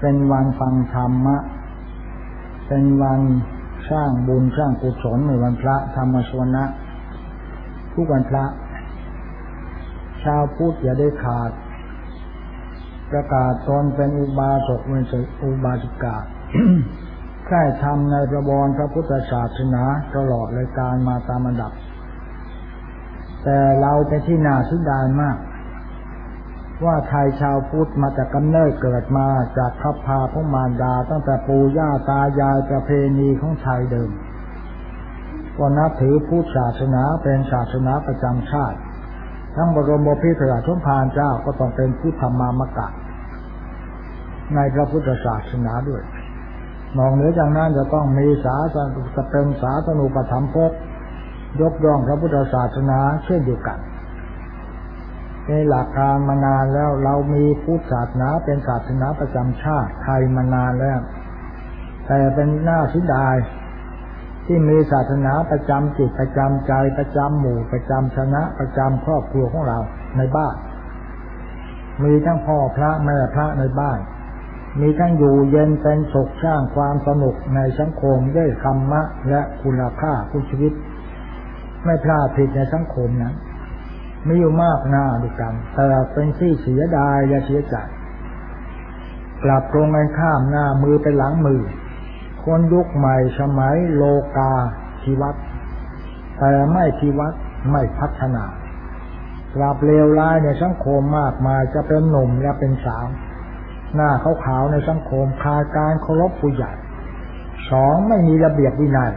เป็นวันฟังธรรมะ เป็นวันสร้างบุญสร้างกุศลในวันพระธรรมสวนะ ทุกวันพระ ชาวพุทธอย่าได้ขาด ประกาศตนเป็นอุบาสกเป็นอุบาสิกาใคร่ทำในประบอนพระพุทธศาสนาตลอดรายการมาตามอันดับ แต่เราเป็นที่นาสุดายมาก ว่าไทยชาวพุทธมาจากกำเนิดเกิดมาจากขับพาของมารดา ตั้งแต่ปู่ย่าตายายประเพณีของไทยเดิมก็นับถือพุทธศาสนาเป็นศาสนาประจำชาติ ทั้งบรมพิตรชมพานเจ้าก็ต้องเป็นพุทธมามกะ ในพระพุทธศาสนาด้วยนอกเหนือจากนั้นจะต้องมีสาสนุจะเป็นสาสนุปธรรมภพยกย่องพระพุทธศาสนาเช่นเดียวกัน ในหลักการมานานแล้วเรามีพุทธศาสนาเป็นศาสนาประจำชาติไทยมานานแล้ว แต่เป็นหน้าสิดายที่มีศาสนาประจำจิตประจำใจประจำหมู่ประจำชนะประจำครอบครัวของเราในบ้าน มีทั้งพ่อพระแม่พระในบ้าน มีทั้งอยู่เย็นเป็นสุขสร้างความสนุกในสังคมด้วยธรรมะและคุณค่าผู้ชีวิต ไม่พลาดผิดในสังคมนั้น มีอยู่มากหน้าด้วยกันแต่เป็นที่เสียดายและเสียใจกลับตรงกันข้ามหน้ามือไปหลังมือ คนยุคใหม่สมัยโลกาชีวัตแต่ไม่ชีวัตไม่พัฒนากลับเลวร้ายในสังคมมากมายจะเป็นหนุ่มและเป็นสาว หน้าขาวๆในสังคมขาดการเคารพผู้ใหญ่สองไม่มีระเบียบวินัย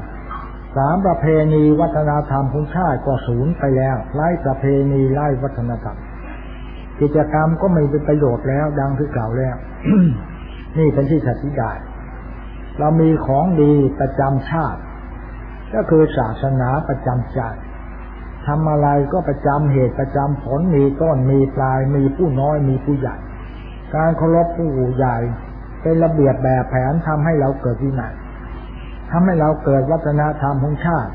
สามประเพณีวัฒนธรรมของชาติก็สูญไปแล้วไล่ประเพณีไล่วัฒนธรรม กิจกรรมก็ไม่เป็นประโยชน์แล้ว ดังที่กล่าวแล้ว นี่เป็นที่สัตย์ได้เรามีของดีประจำชาติ ก็คือศาสนาประจำใจทำอะไรก็ประจำเหตุประจำผลมีต้นมีปลาย มีผู้น้อยมีผู้ใหญ่ การเคารพผู้ใหญ่ เป็นระเบียบแบบแผนทำให้เราเกิดวินัย ทำให้เราเกิดวัฒนธรรมของชาติ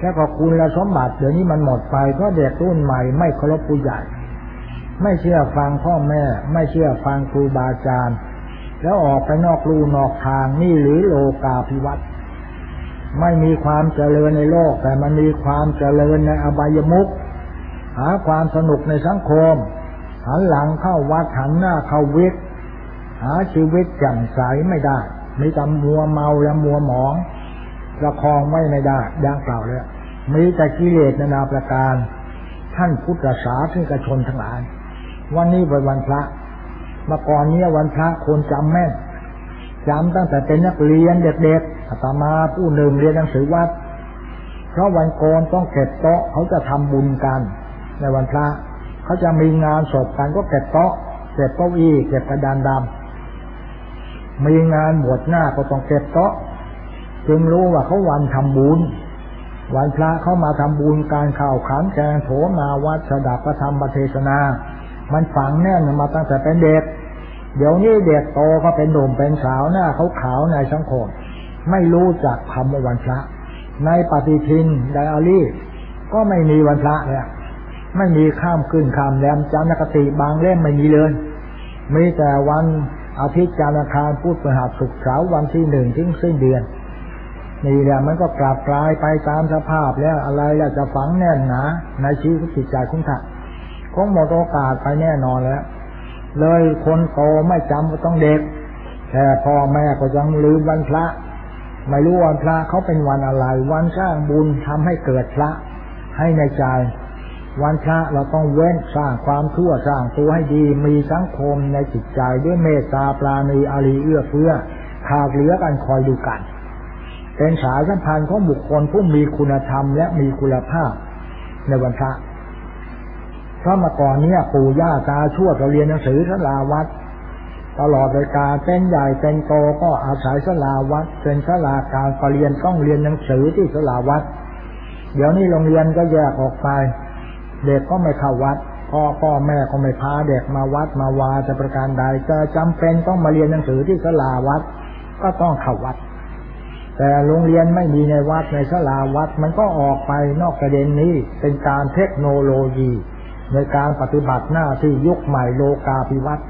แล้วก็คุณและสมบัติเดี๋ยวนี้มันหมดไปเพราะเด็กรุ่นใหม่ไม่เคารพผู้ใหญ่ ไม่เชื่อฟังพ่อแม่ ไม่เชื่อฟังครูบาอาจารย์ แล้วออกไปนอกลู่นอกทางนี่หรือโลกาภิวัตน์ไม่มีความเจริญในโลก แต่มันมีความเจริญในอบายมุขหาความสนุกในสังคม หันหลังเข้าวัดหันหน้าเข้าวิทย์หาชีวิตแจ่มใสไม่ได้ มีแต่มัวเมาและมัวหมองประคองไม่ไม่ได้ดังกล่าวแล้วมีแต่กิเลสนานาประการ ท่านพุทธศาสนิกชนทั้งหลาย วันนี้เป็นวันพระเมื่อก่อนนี้วันพระคนจำแม่นจำตั้งแต่เป็นนักเรียนเด็กๆอาตมาผู้หนึ่งเรียนหนังสือวัดเพราะวันโกนต้องเก็บโต๊ะเขาจะทำบุญกัน ในวันพระเขาจะมีงานศพกันก็เก็บโต๊ะเก็บเก้าอี้เก็บกระดานดำ มีงานบวชหน้าก็ต้องเก็บโต๊ะจึงรู้ว่าเขาวันทำบุญ วันพระเขามาทำบุญการข่าวขันแกงโถมาวัดสดับพระธรรมประเทศนา มันฝังแน่นมาตั้งแต่เป็นเด็ก เดี๋ยวนี้เด็กโตก็เป็นหนุ่มเป็นสาวหน้าเขาขาวในสังคม ไม่รู้จักคำวันพระ ในปฏิทินไดอารี่ ก็ไม่มีวันพระเนี่ยไม่มีข้ามขึ้นข้ามแรมจันทกติบางเล่มไม่มีเลยมีแต่วัน อาทิตย์จันทร์อังคารพุธพฤหัสศุกร์เสาร์วันที่หนึ่งถึงสิ้นเดือน นี่แหละมันก็กลับกลายไปตามสภาพแล้วอะไรล้วจะฝังแน่นหนาในชีวิตจิตใจคุณท่านคงหมดโอกาสไปแน่นอนแล้ว เลยคนโตไม่จำก็ต้องเด็ก แต่พ่อแม่ก็ยังลืมวันพระ ไม่รู้วันพระเขาเป็นวันอะไร วันสร้างบุญทำให้เกิดพระให้ในใจ วันพระเราต้องเว้นสร้างความชั่วสร้างตัวให้ดีมีสังคมในจิตใจด้วยเมตตาปราณีอารีเอื้อเฟื้อขาดเหลือกันคอยดูกัน เป็นสายสัมพันธ์ของบุคคลผู้มีคุณธรรมและมีคุณภาพในวันพระเพราะมาก่อนเนี้ยปู่ย่าตาชั่วเราเรียนหนังสือสลาวัดตลอดรายการเป็นใหญ่เป็นโตก็อาศัยสลาวัดเป็นสลาการปรเรียนต้องเรียนหนังสือที่สลาวัด เดี๋ยวนี้โรงเรียนก็แยกออกไป เด็กก็ไม่เข้าวัดพ่อพ่อแม่ก็ไม่พาเด็กมาวัดมาวาจะประการใดจะจำเป็นต้องมาเรียนหนังสือที่ศาลาวัด ก็ต้องเข้าวัด แต่โรงเรียนไม่มีในวัดในศาลาวัดมันก็ออกไปนอกประเด็นนี้เป็นการเทคโนโลยี ในการปฏิบัติหน้าที่ยุคใหม่โลกาภิวัตน์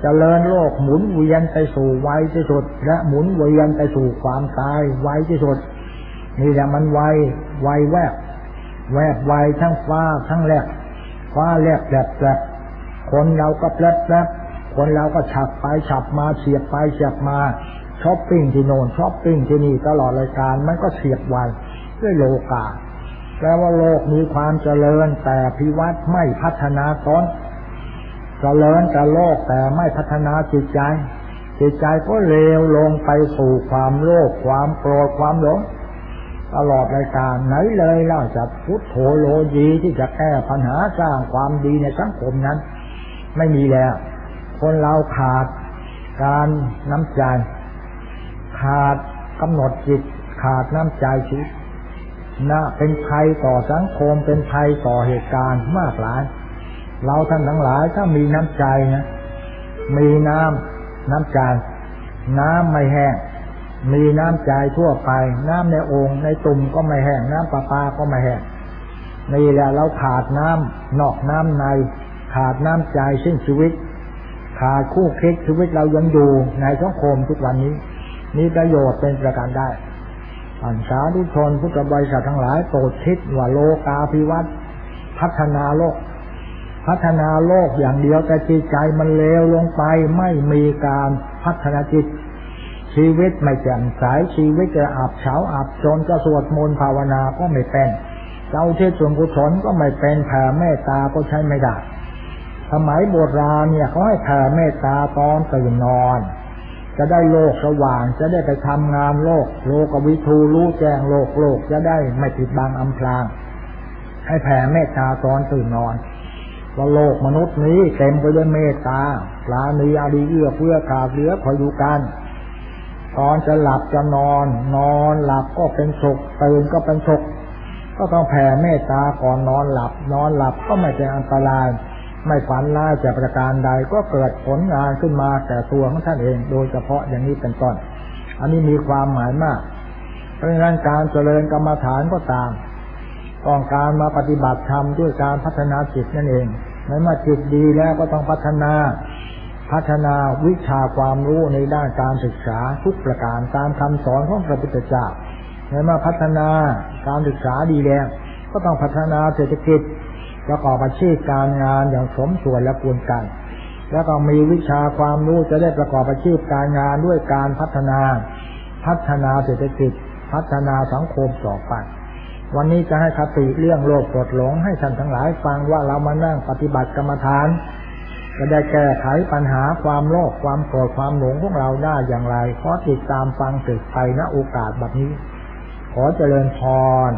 เจริญโลกหมุนเวียนไปสู่ไวที่สุด และหมุนเวียนไปสู่ความตายไวที่สุดนี่แหละมันไวไวแวบ แวบไวทั้งฟ้าทั้งแลบฟ้าแลบแลบแลบคนเราก็แลบแลบคนเราก็ฉับไปฉับมาเสียบไปเสียบมาช้อปปิ้งที่โน่นช้อปปิ้งที่นี่ตลอดรายการมันก็เสียบไวด้วยโลกาแปลว่าโลกมีความเจริญแต่พิวัตไม่พัฒนาตนเจริญแต่โลกแต่ไม่พัฒนาจิตใจจิตใจก็เลวลงไปสู่ความโลภความโกรธความหลง ตลอดรายการไหนเลยเล่าจะพุทโธโลยีที่จะแก้ปัญหาสร้างความดีในสังคมนั้น ไม่มีแล้ว คนเราขาดการน้ำใจขาดกำหนดจิตขาดน้ำใจชีวิตน่าเป็นภัยต่อสังคมเป็นภัยต่อเหตุการณ์มากหลาย เราท่านทั้งหลายถ้ามีน้ำใจนะมีน้ำน้ำใจน้ำไม่แห้ง มีน้ำใจทั่วไป น้ำในโอ่งในตุ่มก็ไม่แห้งน้ำประปาก็ไม่แห้งนี่แหละเราขาดน้ำนอกน้ำใน ขาดน้ำใจสิ้นชีวิต ขาดคู่คิดชีวิตเรายังอยู่ในสังคมทุกวันนี้มีประโยชน์เป็นประการได้อันสาธุชนพุทธบริษัททั้งหลายโปรดคิดว่าโลกาภิวัตน์พัฒนาโลก พัฒนาโลกอย่างเดียวแต่จิตใจมันเลวลงไปไม่มีการพัฒนาจิต ชีวิตไม่แจ่มใสชีวิตจะอับเฉาอับจนจะสวดมนต์ภาวนาก็ไม่เป็นเจ้าเทศส่วนกุศลก็ไม่เป็นแผ่เมตตาก็ใช้ไม่ได้สมัยโบราณเนี่ยเขาให้แผ่เมตตาตอนตื่นนอน จะได้โลกสว่างจะได้ไปทำงานโลก โลกวิทูรู้แจ้งโลกโลกจะได้ไม่ผิดบางอำพราง ให้แผ่เมตตาตอนตื่นนอนว่าโลกมนุษย์นี้เต็มไปด้วยเมตตาปลาณีอาดีเอื้อเพื่อขาดเหลือคอยดูกัน ตอนจะหลับจะนอน นอนหลับก็เป็นสุขตื่นก็เป็นสุขก็ต้องแผ่เมตตาก่อนนอนหลับ นอนหลับก็ไม่เป็นอันตราย ไม่ฝันร้ายจากประการใดก็เกิดผลงานขึ้นมาแต่ตัวของท่านเอง โดยเฉพาะอย่างนี้เป็นต้นอันนี้มีความหมายมาก เพราะฉะนั้นการเจริญกรรมฐานก็ตามต้องการมาปฏิบัติธรรมด้วยการพัฒนาจิตนั่นเองในเมื่อจิตดีแล้วก็ต้องพัฒนา พัฒนาวิชาความรู้ในด้านการศึกษาทุกประการตามคำสอนของพระพุทธเจ้าในเมื่อพัฒนาการศึกษาดีแล้วก็ต้องพัฒนาเศรษฐกิจประกอบอาชีพการงานอย่างสมส่วนและควรกัน แล้วก็มีวิชาความรู้จะได้ประกอบอาชีพการงานด้วยการพัฒนา พัฒนาเศรษฐกิจ พัฒนาสังคมต่อไปวันนี้จะให้คติเรื่องโลภโกรธหลงให้ท่านทั้งหลายฟังว่าเรามานั่งปฏิบัติกรรมฐาน จะได้แก้ไขปัญหาความโลภความโกรธความหลงของเราได้อย่างไร ขอติดตามฟังสืบไปณโอกาสแบบนี้ ขอเจริญพร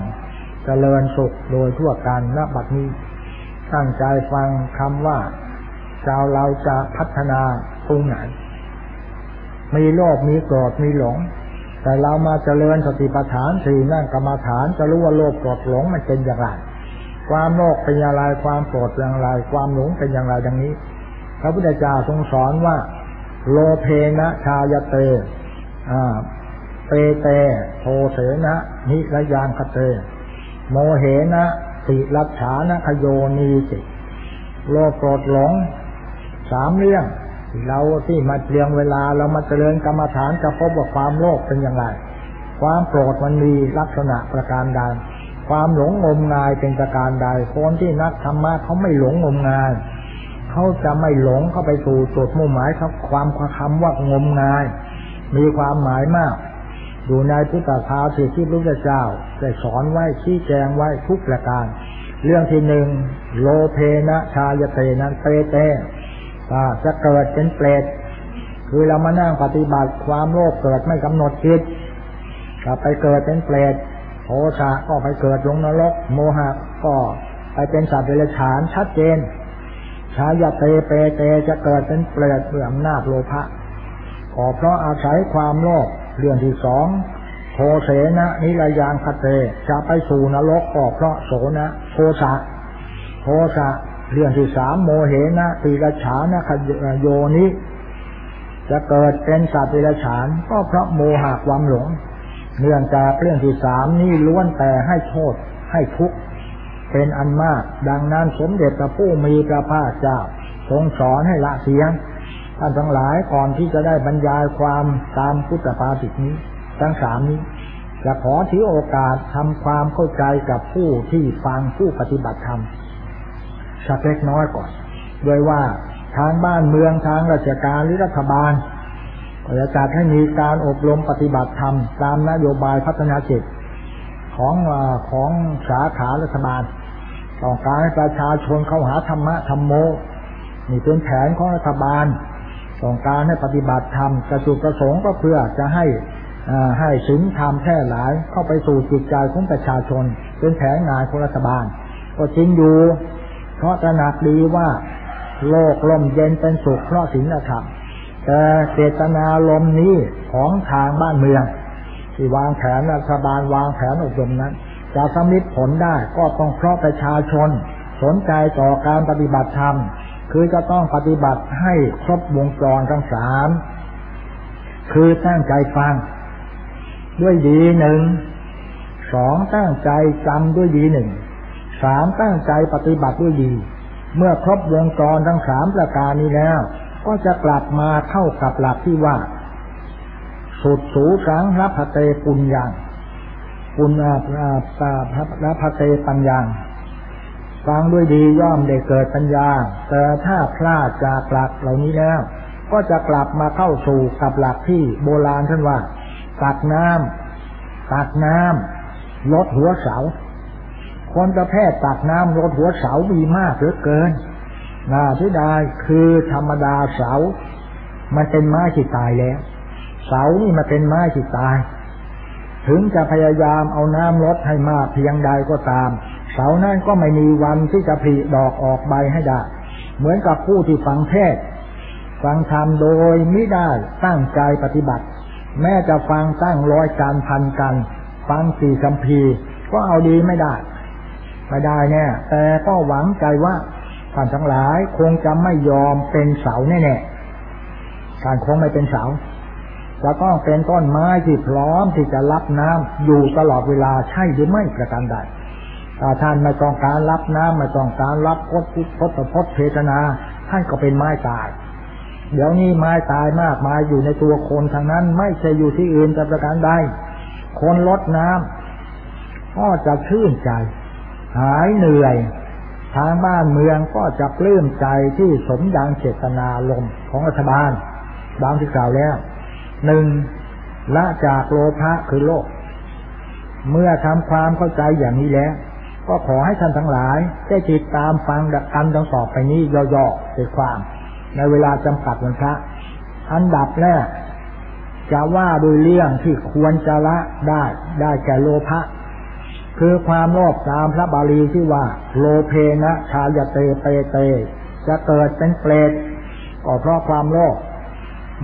เจริญสุขโดยทั่วกันณบัดนี้ ตั้งใจฟังคำว่าชาวเราจะพัฒนาตรงไหน มีโลภมีโกรธมีหลง แต่เรามาเจริญสติปัฏฐานสี่นั่งกรรมาฐานจะรู้ว่าโลภโกรธหลงมันเป็นอย่างไร ความโลภเป็นอย่างไรความโกรธเป็นอย่างไร ความหลงเป็นอย่างไรดังนี้ ระพุทธเจ้าทรงสอนว่า โลเพนะชายเตเปเตโทเสนะนิรยานคเต โมเหนะติรัชานะคโยนีสิโลโกรธหลงสามเรื่องเราที่มาเรียงเวลาเรามาเจริญกรรมฐานจะพบว่าความโลภเป็นอย่างไร ความโกรธมันมีลักษณะประการใดความหลงงมงายเป็นประการใดคนที่นักธรรมะเขาไม่หลงงมงาย เขาจะไม่หลงเข้าไปสู่จุดมุ่งหมายครับความคำว่างมงาย มีความหมายมาก อยู่ในพุทธคาถาที่พระพุทธเจ้าได้สอนไว้ชี้แจงไว้ทุกประการ เรื่องที่หนึ่งโลเพนะชายเตนันเปเตจะเกิดเป็นเปรตคือเรามานั่งปฏิบัติความโลภเกิดไม่กำหนดคิดถ้าไปเกิดเป็นเปรตโทสะก็ไปเกิดลงนรก โมหะก็ไปเป็นสัตว์เดรัจฉานชัดเจน ชายาเตเปเตจะเกิดเป็นเปรตเพื่ออำนาจโลภะก็เพราะอาศัยความโลภเรื่องที่สองโทเสนะนิรยานคเตจะไปสู่นรกก็เพราะโสนะโทสะโทสะเรื่องที่สามโมเหนะตีรฉานะขโยนิจะเกิดเป็นสัตว์ตีรฉานก็เพราะโมหะความหลงเนื่องจากเรื่องที่สามนี่ล้วนแต่ให้โทษให้ทุกข์ เป็นอันมาก ดังนั้นสมเด็จพระผู้มีพระภาคเจ้าทรงสอนให้ละเสียงท่านทั้งหลายก่อนที่จะได้บรรยายความตามพุทธภาษิตนี้ ทั้งสามนี้ จะขอถือโอกาสทำความเข้าใจกับผู้ที่ฟังผู้ปฏิบัติธรรมสักเล็กน้อยก่อนโดยว่าทางบ้านเมืองทางราชการหรือรัฐบาลก็จะจัดให้มีการอบรมปฏิบัติธรรม ตามนโยบายพัฒนาจิตของของสาขารัฐบาล ต้องการให้ประชาชนเข้าหาธรรมะธรรมโม นี่เป็นแผนของรัฐบาล ต้องการให้ปฏิบัติธรรมกระจุดประสงค์ก็เพื่อจะให้ให้สินธรรมแพร่หลายเข้าไปสู่จิตใจของประชาชน เป็นแผนงานของรัฐบาล ก็จริงอยู่ เพราะตระหนักดีว่า โลกลมเย็นเป็นสุขเพราะศีลธรรมแต่เจตนาลมนี้ของทางบ้านเมือง ที่วางแผนรัฐบาลวางแผนอบรมนั้น จะสำลิดผลได้ก็ต้องเพราะประชาชน สนใจต่อการปฏิบัติธรรม คือจะต้องปฏิบัติให้ครบวงจรทั้งสามคือตั้งใจฟัง ด้วยดีหนึ่งสองตั้งใจจำด้วยดีหนึ่งสามตั้งใจปฏิบัติด้วยดี เมื่อครบวงจรทั้งสามประการนี้แล้ว ก็จะกลับมาเข้ากับหลักที่ว่า สุดสูสังรับพเตปุญญัง ปุญญาปารับพเตปัญญังฟังด้วยดีย่อมได้เกิดปัญญา แต่ถ้าพลาดจากหลักเหล่านี้แล้ว ก็จะกลับมาเข้าสู่กับหลักที่โบราณท่านว่า ตักน้ำตักน้ำลดหัวเสา คนประเภทตักน้ำลดหัวเสามีมากเหลือเกินน่าที่ได้คือธรรมดาเสามันเป็นไม้ที่ตายแล้ว เสานี่มันเป็นไม้ที่ตาย ถึงจะพยายามเอาน้ำลดให้มากเพียงใดก็ตาม เสานั่นก็ไม่มีวันที่จะผลิดอกออกใบให้ได้ เหมือนกับผู้ที่ฟังเทศ ฟังธรรมโดยไม่ได้ตั้งใจปฏิบัติ แม้จะฟังตั้งร้อยการพันกัน ฟังสี่คำพีก็เอาดีไม่ได้ไม่ได้แน่แต่ก็หวังใจว่าท่านทั้งหลายคงจะไม่ยอมเป็นเสาแน่ๆท่านคงไม่เป็นเสา จะต้องเป็นต้นไม้ที่พร้อมที่จะรับน้ำอยู่ตลอดเวลาใช่หรือไม่ประการใดถ้าท่านไม่ต้องการรับน้ำไม่ต้องการรับพดพุทธพพดเทศนา ท่านก็เป็นไม้ตาย เดี๋ยวนี้ไม้ตายมากมายอยู่ในตัวคนทางนั้น ไม่ใช่อยู่ที่อื่นจะประการใดคนลดน้ำก็จะชื่นใจ หายเหนื่อย ทางบ้านเมืองก็จะปลื้มใจที่สมดังเจตนาลมของรัฐบาลดังที่กล่าวแล้ว หนึ่งละจากโลภะคือโลก เมื่อทำความเข้าใจอย่างนี้แล้ว ก็ขอให้ท่านทั้งหลาย ได้ติดตามฟังดักกันดังต่อไปนี้ย่อๆในความ ในเวลาจำกัดวันพระอันดับแรกจะว่าโดยเรื่องที่ควรจะละได้ได้แก่โลภะคือความโลภตามพระบาลีที่ว่า โลเพนะชายเตเตเต จะเกิดเป็นเปรตก็เพราะความโลภ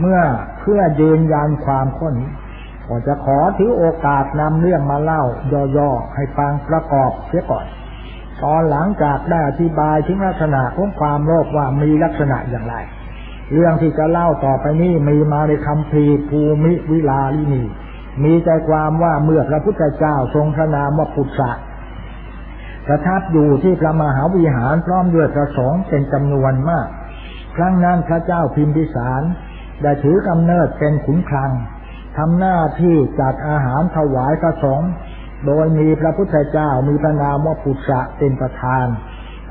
เมื่อเพื่อยืนยันความข้นก็จะขอถือโอกาสนำเรื่องมาเล่า ย่อๆให้ฟังประกอบเสียก่อน ตอนหลังจากได้อธิบายถึงลักษณะของความโลภว่ามีลักษณะอย่างไร เรื่องที่จะเล่าต่อไปนี้มีมาในคำพีภูมิวิลาลินีมีใจความว่าเมื่อพระพุทธเจ้าทรงพระนามว่าปุตสะประทับอยู่ที่พระมหาวิหารพร้อมด้วยพระสงฆ์เป็นจำนวนมาก ครั้งนั้นพระเจ้าพิมพิสาร ได้ถือกำเนิดเป็นขุนคลังทำหน้าที่จัดอาหารถวายพระสงฆ์โดยมีพระพุทธเจ้ามีพระนามว่าปุตสะเป็นประธาน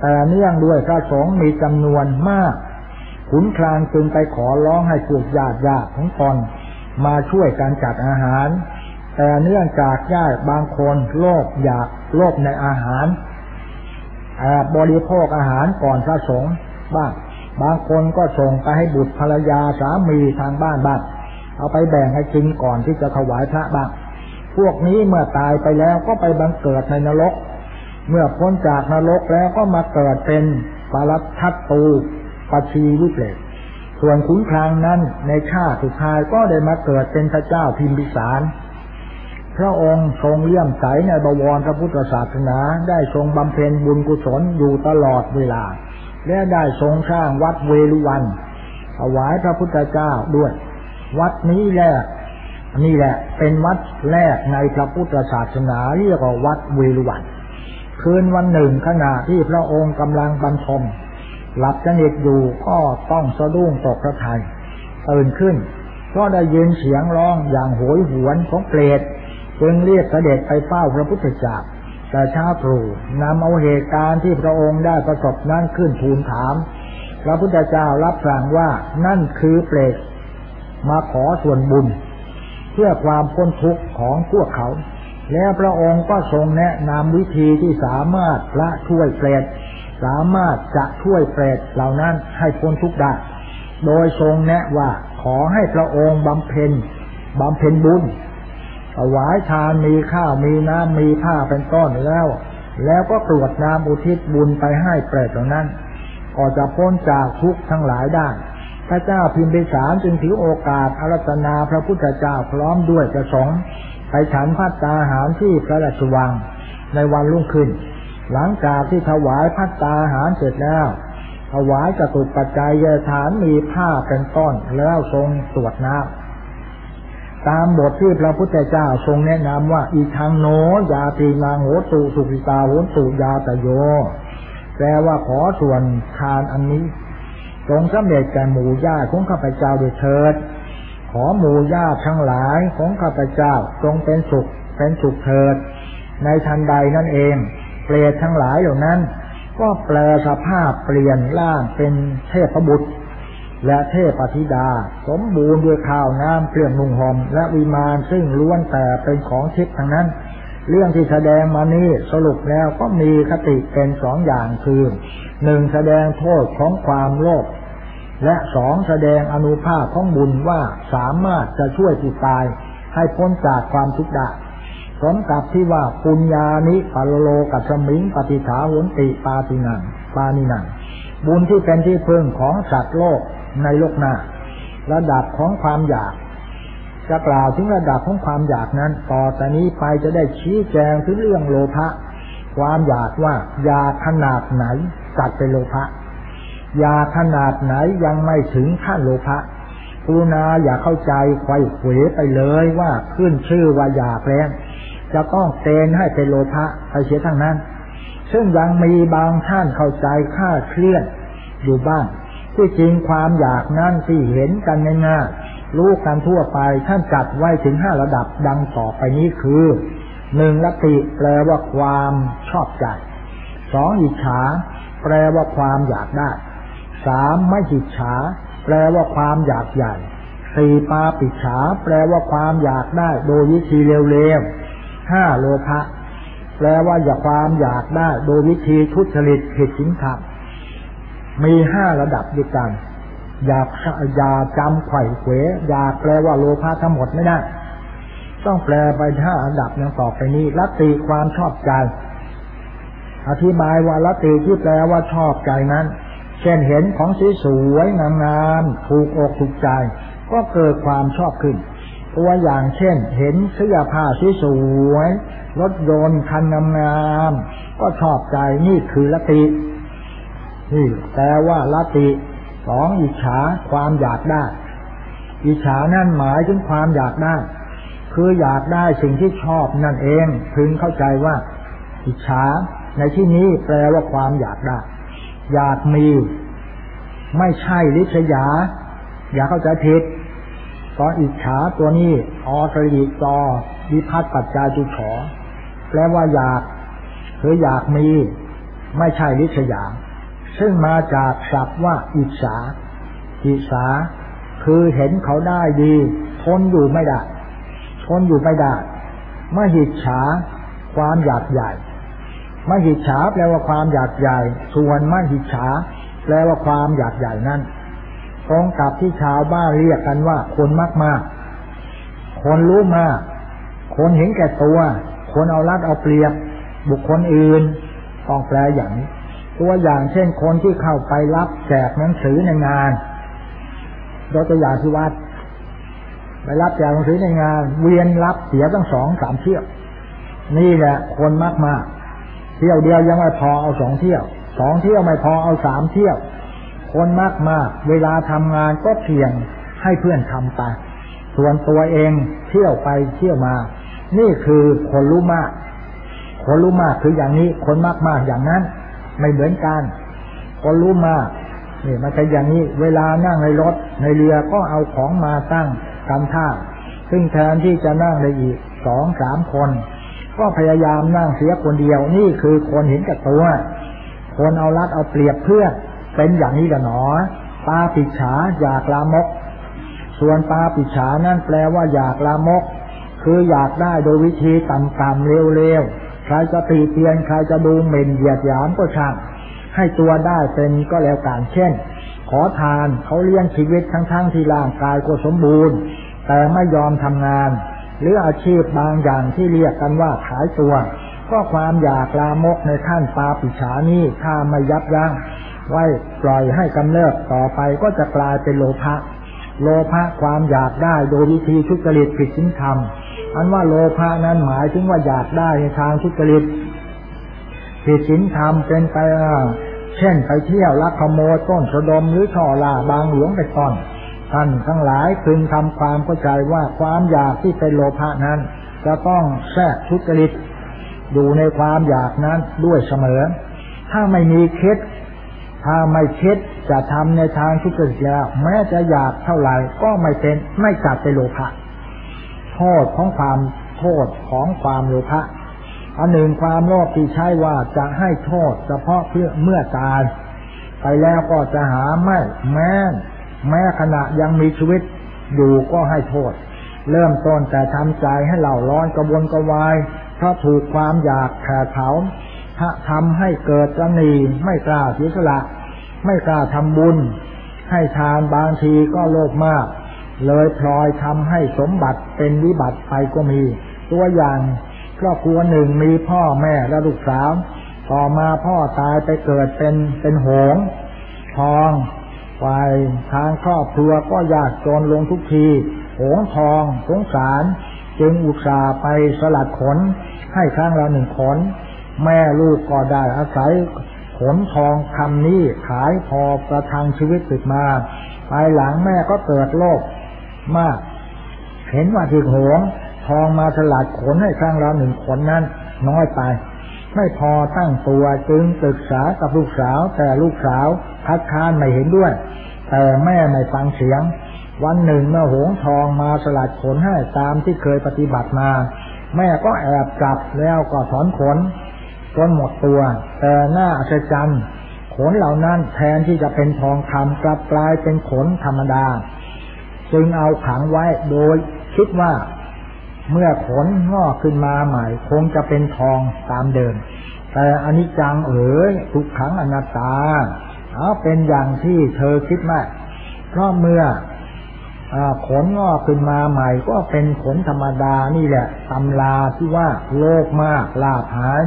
แต่เนื่องด้วยพระสงฆ์มีจำนวนมาก ขุนคลังจึงไปขอร้องให้พวกญาติญาติของตนมาช่วยการจัดอาหาร แต่เนื่องจากญาติบางคนโลภอยากโลภในอาหารแอบบริโภคอาหารก่อนพระสงฆ์บ้าง บางคนก็ส่งไปให้บุตรภรรยาสามีทางบ้านบ้าง เอาไปแบ่งให้กินก่อนที่จะถวายพระบ้าง พวกนี้เมื่อตายไปแล้วก็ไปบังเกิดในนรก เมื่อพ้นจากนรกแล้วก็มาเกิดเป็นปารัทัตตูปชีวิเศษส่วนขุนคลังนั้นในชาติสุดท้ายก็ได้มาเกิดเป็นพระเจ้าพิมพิสารพระองค์ทรงเลี่ยมใสในบวรพระพุทธศาสนาได้ทรงบำเพ็ญบุญกุศลอยู่ตลอดเวลา และได้ทรงสร้างวัดเวลุวันถวายพระพุทธเจ้าด้วย วัดนี้แหละนี่แหละ เป็นวัดแรกในพระพุทธศาสนาเรียกว่าวัดเวลุวันคืนวันหนึ่งขณะที่พระองค์กำลังบรรทมหลับสนิทอยู่ก็ต้องสะดุ้งตกกระทายตื่นขึ้น ก็ได้ยินเสียงร้องอย่างโหยหวนของเปรตจึงเรียกเสด็จไปเฝ้าพระพุทธเจ้า แต่ช้าตรู่นำเอาเหตุการณ์ที่พระองค์ได้ประสบนั้นขึ้นทูลถาม พระพุทธเจ้ารับสั่งว่านั่นคือเปรตมาขอส่วนบุญ เพื่อความพ้นทุกข์ของพวกเขา แล้วพระองค์ก็ทรงแนะนำวิธีที่สามารถละช่วยเปรตสามารถจะช่วยเปรตเหล่านั้นให้พ้นทุกข์ได้ โดยทรงแนะว่าขอให้พระองค์บำเพ็ญบำเพ็ญบุญ ถวายทานมีข้าวมีน้ำมีผ้าเป็นต้นแล้ว แล้วก็กรวดน้ำอุทิศบุญไปให้เปรตเหล่านั้น ก็จะพ้นจากทุกข์ทั้งหลายได้ พระเจ้าพิมพิสารจึงถือโอกาสอารัธนาพระพุทธเจ้าพร้อมด้วยประสงค์ไปฉันพัตตาหารที่พระราชวังในวันรุ่งขึ้น หลังจากที่ถวายพัตตาหารเสร็จแล้ว ถวายกระตุกปัจจัยเยฐานมีผ้าเป็นต้นแล้วทรงสวดน้ำ ตามบทที่พระพุทธเจ้าทรงแนะนำว่า อีทางโนยาตีนางโหตุสุขิตาโหตุยาตโย แปลว่าขอส่วนทานอันนี้จงสำเร็จแก่หมู่ญาติของข้าพเจ้าด้วยเถิด ขอหมู่ญาติทั้งหลายของข้าพเจ้าจงเป็นสุขเป็นสุขเถิด ในทันใดนั่นเองเปรตทั้งหลายเหล่านั้น ก็แปลสภาพเปลี่ยนร่างเป็นเทพบุตร และเทพธิดา สมบูรณ์ด้วยข้าวน้ำเครื่องนุ่งห่มและวิมานซึ่งล้วนแต่เป็นของทิพย์ทั้งนั้น เรื่องที่แสดงมานี้สรุปแล้วก็มีคติเป็นสองอย่างคือหนึ่งแสดงโทษของความโลภและสองแสดงอนุภาพของบุญว่าสามารถจะช่วยจิตตาย ให้พ้นจากความทุกข์ได้สมกับที่ว่าปุญญานิปัลโลกัสมิงปฏิฐาหุนติปาตินังปานินังบุญที่เป็นที่พึ่งของสัตว์โลก ในโลกหน้า ระดับของความอยากจะกล่าวถึงระดับของความอยากนั้น ต่อแต่นี้ไปจะได้ชี้แจงถึงเรื่องโลภะความอยากว่าอยากขนาดไหนจัดเป็นโลภะอยากขนาดไหนยังไม่ถึงขั้นโลภะกรุณาอย่าเข้าใจไขว้เขวไปเลยว่าขึ้นชื่อว่าอยากแล้วจะต้องเตนให้เป็นโลภะไปเสียทั้งนั้น ซึ่งยังมีบางท่านเข้าใจค่าเคลื่อนอยู่บ้าง ที่จริงความอยากนั่นที่เห็นกันง่ายๆรู้กันทั่วไปท่านจัดไว้ถึงห้าระดับดังต่อไปนี้คือหนึ่งละติแปลว่าความชอบใจสองอิจฉา แปลว่าความอยากได้สามไม่อิจฉา แปลว่าความอยากใหญ่สี่ปาปิฉา แปลว่าความอยากได้ โดยวิธีเร็วๆห้าโลภะแปลว่าอยากความอยากได้ โดยวิธีทุจริตผิดศีลธรรม มีห้าระดับด้วยกัน อยากอย่าจำไข่เขวอยากแปลว่าโลภะทั้งหมดไม่ได้ ต้องแปลไปห้าระดับอย่างต่อไปนี้ลัตติความชอบใจ อธิบายว่าลัตติที่แปลว่าชอบใจนั้น เช่นเห็นของสีสวยงามๆถูกอกถูกใจ ก็เกิดความชอบขึ้นตัวอย่างเช่น เห็นเสื้อผ้าสสวยรถยนต์คันงามๆก็ชอบใจนี่คือลัตติ นี่แปลว่าละติสองอิจฉาความอยากได้ อิจฉานั่นหมายถึงความอยากได้ คืออยากได้สิ่งที่ชอบนั่นเองพึงเข้าใจว่า อิจฉาในที่นี้แปลว่าความอยากได้ อยากมี ไม่ใช่ลิษยา อย่าเข้าใจผิดตอนอิจฉาตัวนี้ออตรีจอวิพัฒปัจจาจุฉอแปลว่าอยากคืออยากมี ไม่ใช่ลิษยา ซึ่งมาจากศัพท์ว่าอิจฉาอิจฉาคือเห็นเขาได้ดีทนอยู่ไม่ได้ทนอยู่ไม่ได้มหิจฉาความอยากใหญ่มหิจฉาแปลว่าความอยากใหญ่ ส่วนมหิจฉาแปลว่าความอยากใหญ่นั้นตรงกับที่ชาวบ้านเรียกกันว่า คนมากมากคนรู้มาก คนเห็นแก่ตัว คนเอารัดเอาเปรียบ บุคคลอื่นต้องแปลอย่างนี้ ตัวอย่างเช่นคนที่เข้าไปรับแจกหนังสือในงานยกตัวอย่างที่วัด ไปรับแจกหนังสือในงาน เวียนรับเสียตั้งสองสามเที่ยว นี่แหละ คนมากมากเที่ยวเดียวยังไม่พอเอาสองเที่ยวสองเที่ยวไม่พอเอาสามเที่ยว คนมากมากเวลาทำงานก็เพียงให้เพื่อนทำไปส่วนตัวเองเที่ยวไปเที่ยวมา นี่คือคนรู้มาก คนรู้มากคืออย่างนี้ คนมากมากอย่างนั้น ไม่เหมือนกันคนรู้มากนี่มันเป็นอย่างนี้ เวลานั่งในรถในเรือก็เอาของมาตั้งกันท่า ซึ่งแทนที่จะนั่งได้อีกสองสามคน ก็พยายามนั่งเสียคนเดียวนี่คือคนเห็นกับตัว คนเอารัดเอาเปรียบเพื่อเป็นอย่างนี้กันหนอปาปิฉาอยากลามก ส่วนปาปิฉานั่นแปลว่าอยากลามก คืออยากได้โดยวิธีต่ำๆเร็วๆ ใครจะตีเตียนใครจะดูหมิ่นเหยียดหยามก็ช่างให้ตัวได้เป็นก็แล้วกันเช่น ขอทานเขาเลี้ยงชีวิตทั้งๆทที่ร่างกายก็สมบูรณ์ แต่ไม่ยอมทำงาน หรืออาชีพบางอย่างที่เรียกกันว่าขายตัว ก็ความอยากลามกในขั้นปาปิฉานี้ถ้าไม่ยับยั้งไว้ปล่อยให้กำเริบต่อไปก็จะกลายเป็นโลภะโลภะความอยากได้โดยวิธีทุจริตผิดศีลธรรม อันว่าโลภะนั้นหมายถึงว่าอยากได้ในทางทุจริตผิดศีลธรรมเป็นไปเช่นไปเที่ยวลักขโมยต้นสะดมหรือช่อลาบางหลวงไปต้นท่านทั้งหลายพึงทำความเข้าใจว่าความอยากที่เป็นโลภะนั้น จะต้องแทรกทุจริตอยู่ในความอยากนั้นด้วยเสมอ ถ้าไม่มีคิดถ้าไม่คิดจะทำในทางทุจริตแล้ว แม้จะอยากเท่าไหร่ก็ไม่เป็นไม่จัดเป็นโลภะ โทษของความโทษของความโลภะอันหนึ่งความโลภที่ใช้ว่าจะให้โทษเฉพาะเพื่อเมื่อตาย ไปแล้วก็จะหาไม่แม้แม้ขณะยังมีชีวิตอยู่ก็ให้โทษ เริ่มต้นแต่ทำใจให้เหล่าร้อนกระวนกระวายเพราะถูกความอยากแผดเผาถ้าทำให้เกิดจนีไม่กล้าเสียสละ ไม่กล้าทำบุญ ให้ทานบางทีก็โลภมาก เลยพลอยทำให้สมบัติเป็นวิบัติไปก็มี ตัวอย่างครอบครัวหนึ่งมีพ่อแม่และลูกสาว ต่อมาพ่อตายไปเกิดเป็นเป็นหงทองไปทางครอบครัวก็ยากจนลงทุกทีหงทองสงสาร จึงอุตส่าห์ไปสลัดขน ให้ข้างละหนึ่งขน แม่ลูกก็ได้อาศัยขนทองคำนี้ขายพอประทังชีวิตติดมา ภายหลังแม่ก็เกิดโรค มาก เห็นว่าที่หงทองมาสลัดขนให้ข้งละหนึ่งขนนั้น น้อยไป ไม่พอตั้งตัวจึงปรึกษากับลูกสาว แต่ลูกสาวคัดค้านไม่เห็นด้วย แต่แม่ไม่ฟังเสียง วันหนึ่งเมื่อหงทองมาสลัดขนให้ตามที่เคยปฏิบัติมา แม่ก็แอบจับแล้วก็ถอนขนจนหมดตัว แต่หน้าอัศจรรย์ขนเหล่านั้นแทนที่จะเป็นทองคำกลับกลายเป็นขนธรรมดา จึงเอาขังไว้โดยคิดว่าเมื่อขนงอกขึ้นมาใหม่คงจะเป็นทองตามเดิม แต่อนิจจังเอ๋ยทุกขังอนัตตา เอาเป็นอย่างที่เธอคิดมากเพราะเมื่ออขนงอกขึ้นมาใหม่ ก็เป็นขนธรรมดานี่แหละตำลาที่ว่าโลกมากลาภาย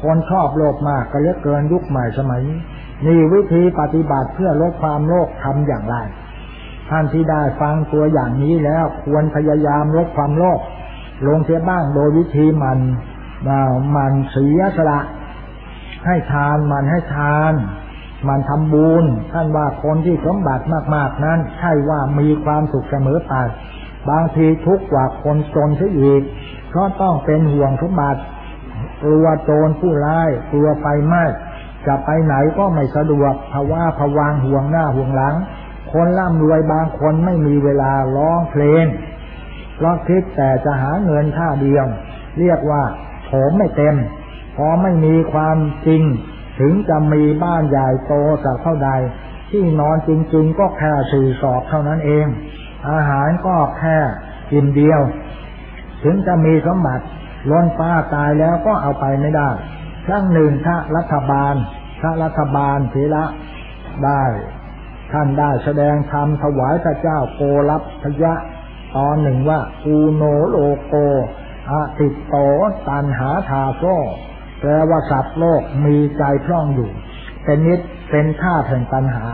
คนชอบโลกมากก็เลือกเกินยุคใหม่สมัยนี้นี่วิธีปฏิบัติเพื่อลดความโลภทำอย่างไร ท่านที่ได้ฟังตัวอย่างนี้แล้วควรพยายามลดความโลภลงเสียบ้างโดยวิธีมันมันเสียสละให้ทานมันให้ทาน มันทำบุญท่านว่าคนที่สมบัติมาก ๆ นั้น ใช่ว่ามีความสุขเสมอไปบางทีทุกข์กว่าคนจนซะอีกเพราะต้องเป็นห่วงสมบัติกลัวโจรผู้ร้ายกลัวไฟไหม้จะไปไหนก็ไม่สะดวกภาวะผวางห่วงหน้าห่วงหลัง คนร่ำรวยบางคนไม่มีเวลาร้องเพลงเพราะคิดแต่จะหาเงินท่าเดียว เรียกว่าโถมไม่เต็ม พอไม่มีความจริง ถึงจะมีบ้านใหญ่โตสักเท่าใด ที่นอนจริงๆ ก็แค่สี่ศอกเท่านั้นเอง อาหารก็แค่กินเดียว ถึงจะมีสมบัติล้นฟ้าตายแล้วก็เอาไปไม่ได้ครั้งหนึ่งถ้ารัฐบาลถ้ารัฐบาลเทระได้ ท่านได้แสดงธรรมถวายพระเจ้าโกรับพยะ ตอนหนึ่งว่าอูโนโลโกอาติโตตันหาทาโซแปลว่าสัตว์โลกมีใจพร่องอยู่ เป็นนิดเป็นท่าแห่งตันหา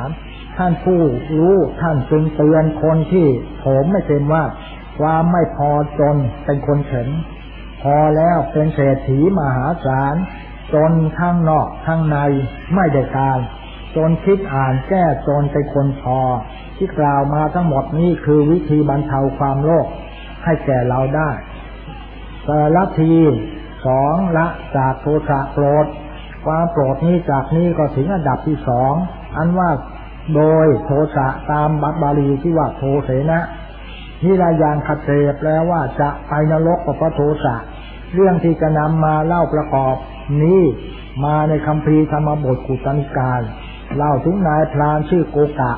ท่านผู้รู้ท่านจึงเตือนคนที่ผมไม่เป็นว่าความไม่พอจนเป็นคนเข็นพอแล้วเป็นเศรษฐีมหาศาลจนทั้งนอกทั้งในไม่ได้การ จนคิดอ่านแก้จนเป็นคนพอ ที่กล่าวมาทั้งหมดนี้คือวิธีบรรเทาความโลภให้แก่เราได้แต่ละทีสองละจากโทสะโกรธความโกรธนี้จากนี้ก็ถึงอันดับที่สองอันว่าโดยโทสะตามบัตบาลีที่ว่าโทเสนะนิรายานคเตแปลว่าจะไปนรกกับพระโทสะเรื่องที่จะนำมาเล่าประกอบนี้มาในคำพีธรรมบทกุตนิกาย เล่าถึงนายพรานชื่อโกกะ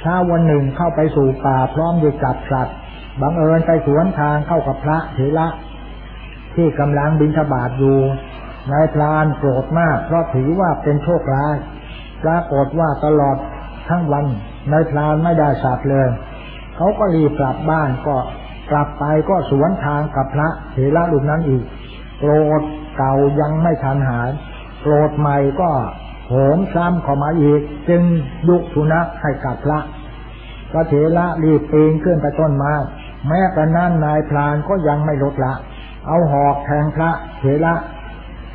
เช้าวันหนึ่งเข้าไปสู่ป่าพร้อมด้วยจับสัตว์บังเอิญไปสวนทางเข้ากับพระเถระที่กำลังบินทบาทอยู่นายพรานโกรธมากเพราะถือว่าเป็นโชคร้ายปรากฏว่าตลอดทั้งวันนายพรานไม่ได้สัตว์เลยเขาก็รีบกลับบ้านก็กลับไปก็สวนทางกับพระเถระรูปนั้นอีกโกรธเก่ายังไม่ทันหายโกรธใหม่ก็ โหมซ้ำเข้ามาอีก จึงยุสุนัขให้กับพระพระเถระรีบปีนขึ้นไปต้นไม้แม้แต่นั้นนายพรานก็ยังไม่ลดละ เอาหอกแทงพระเถระ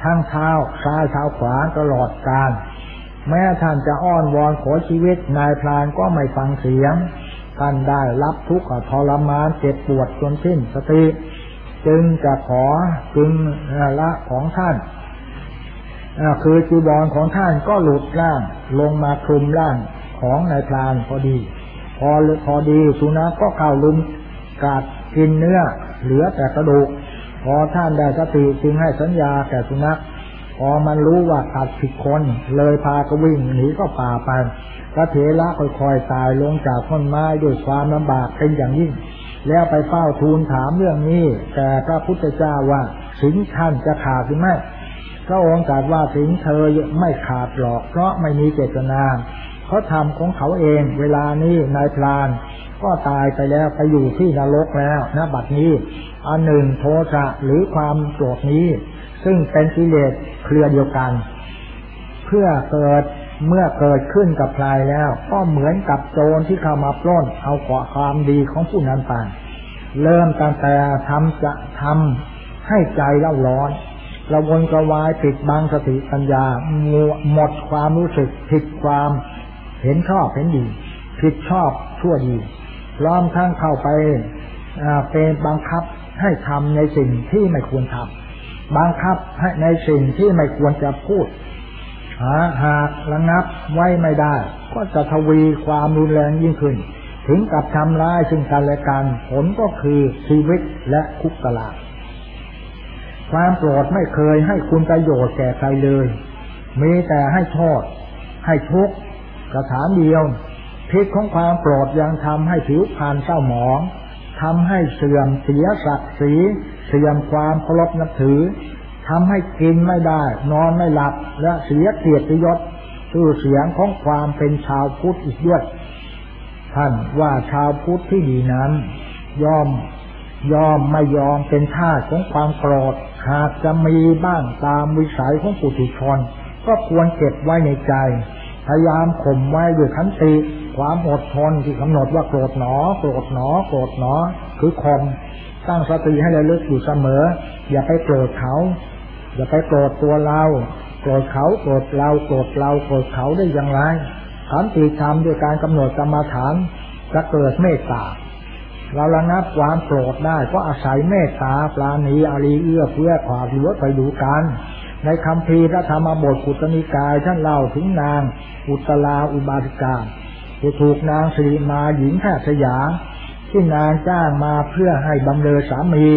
ทั้งเท้าซ้ายเท้าขวาตลอดกาลแม้ท่านจะอ้อนวอนขอชีวิตนายพรานก็ไม่ฟังเสียงท่านได้รับทุกข์ทรมานเจ็บปวดจนสิ้นสติ จึงจะขอจึงละของท่าน คือจีบอลของท่านก็หลุดร่าง ลงมาคลุมร่างของนายพรานพอดี พอพอดีสุนัขก็เข้าลุมกาดกินเนื้อ เหลือแต่กระดูก พอท่านได้สติจึงให้สัญญาแก่สุนัขพอมันรู้ว่าขัดผิดคน เลยพากวิ่งหนีก็ป่าไปพระเถระค่อยๆตายลงจากต้นไม้ด้วยความลำบากเป็นอย่างยิ่ง แล้วไปเฝ้าทูลถามเรื่องนี้ แต่พระพุทธเจ้าว่าสินท่านจะขาดหรือไม่ พระองค์ตรัสว่าสินเธอไม่ขาดหรอก เพราะไม่มีเจตนาเขาทำของเขาเอง เวลานี้นายพลาน ก็ตายไปแล้วไปอยู่ที่นรกแล้วณบัดนี้ อันหนึ่งโทสะหรือความโกรธนี้ ซึ่งเป็นกิเลสเครือเดียวกัน เพื่อเกิดเมื่อเกิดขึ้นกับใครแล้ว ก็เหมือนกับโจรที่เข้ามาปล้น เอาเกาะความดีของผู้นั้นไปเริ่มตั้งแต่ทำจะทำให้ใจเล่าร้อน ระวนกระวายปิดบังสติปัญญาหมดความรู้สึกผิดความเห็นชอบเห็นดีผิดชอบชั่วดีล้อมทั้งเข้าไปเป็นบังคับให้ทำในสิ่งที่ไม่ควรทำบังคับให้ในสิ่งที่ไม่ควรจะพูดหาหากระงับไว้ไม่ได้ ก็จะทวีความรุนแรงยิ่งขึ้น ถึงกับทำร้ายซึ่งกันและกันผลก็คือชีวิตและคุกตลาด ความโกรธไม่เคยให้คุณประโยชน์แก่ใครเลย มีแต่ให้โทษ ให้ทุกข์กระถามเดียวพิษของความโกรธยังทำให้ผิวพรรณเศร้าหมองทำให้เสื่อมเสียศักดิ์ศรีเสื่อมความเคารพนับถือทำให้กินไม่ได้ นอนไม่หลับและเสียเกียรติยศชื่อเสียงของความเป็นชาวพุทธอีกด้วย ท่านว่าชาวพุทธที่ดีนั้น ยอมยอมไม่ยอมเป็นท่าของความโกรธ หากจะมีบ้างตามวิสัยของปุถุชน ก็ควรเก็บไว้ในใจ พยายามข่มไว้ด้วยขันติ ความอดทนที่กำหนดว่าโกรธหนอ โกรธหนอ โกรธหนอ คือข่มตั้งสติให้ระลึกอยู่เสมอ อย่าไปโกรธเขา อย่าไปโกรธตัวเรา โกรธเขาโกรธเราโกรธเราโกรธเขาได้อย่างไรขันติธรรมด้วยการกำหนดกรรมฐานจะเกิดเมตตา เราระงับความโกรธได้ก็อาศัยเมตตาปราณีอารีเอื้อเพื่อขวาเหลือไปดูกัน ในคำพีพระธรรมบทกุตนิกายท่านเล่าถึงนาง อุตลาอุบาสิกาผู้ถูกนางสีมาหญิงแพทย์สยาที่นางจ้างมาเพื่อให้บำเรอสามี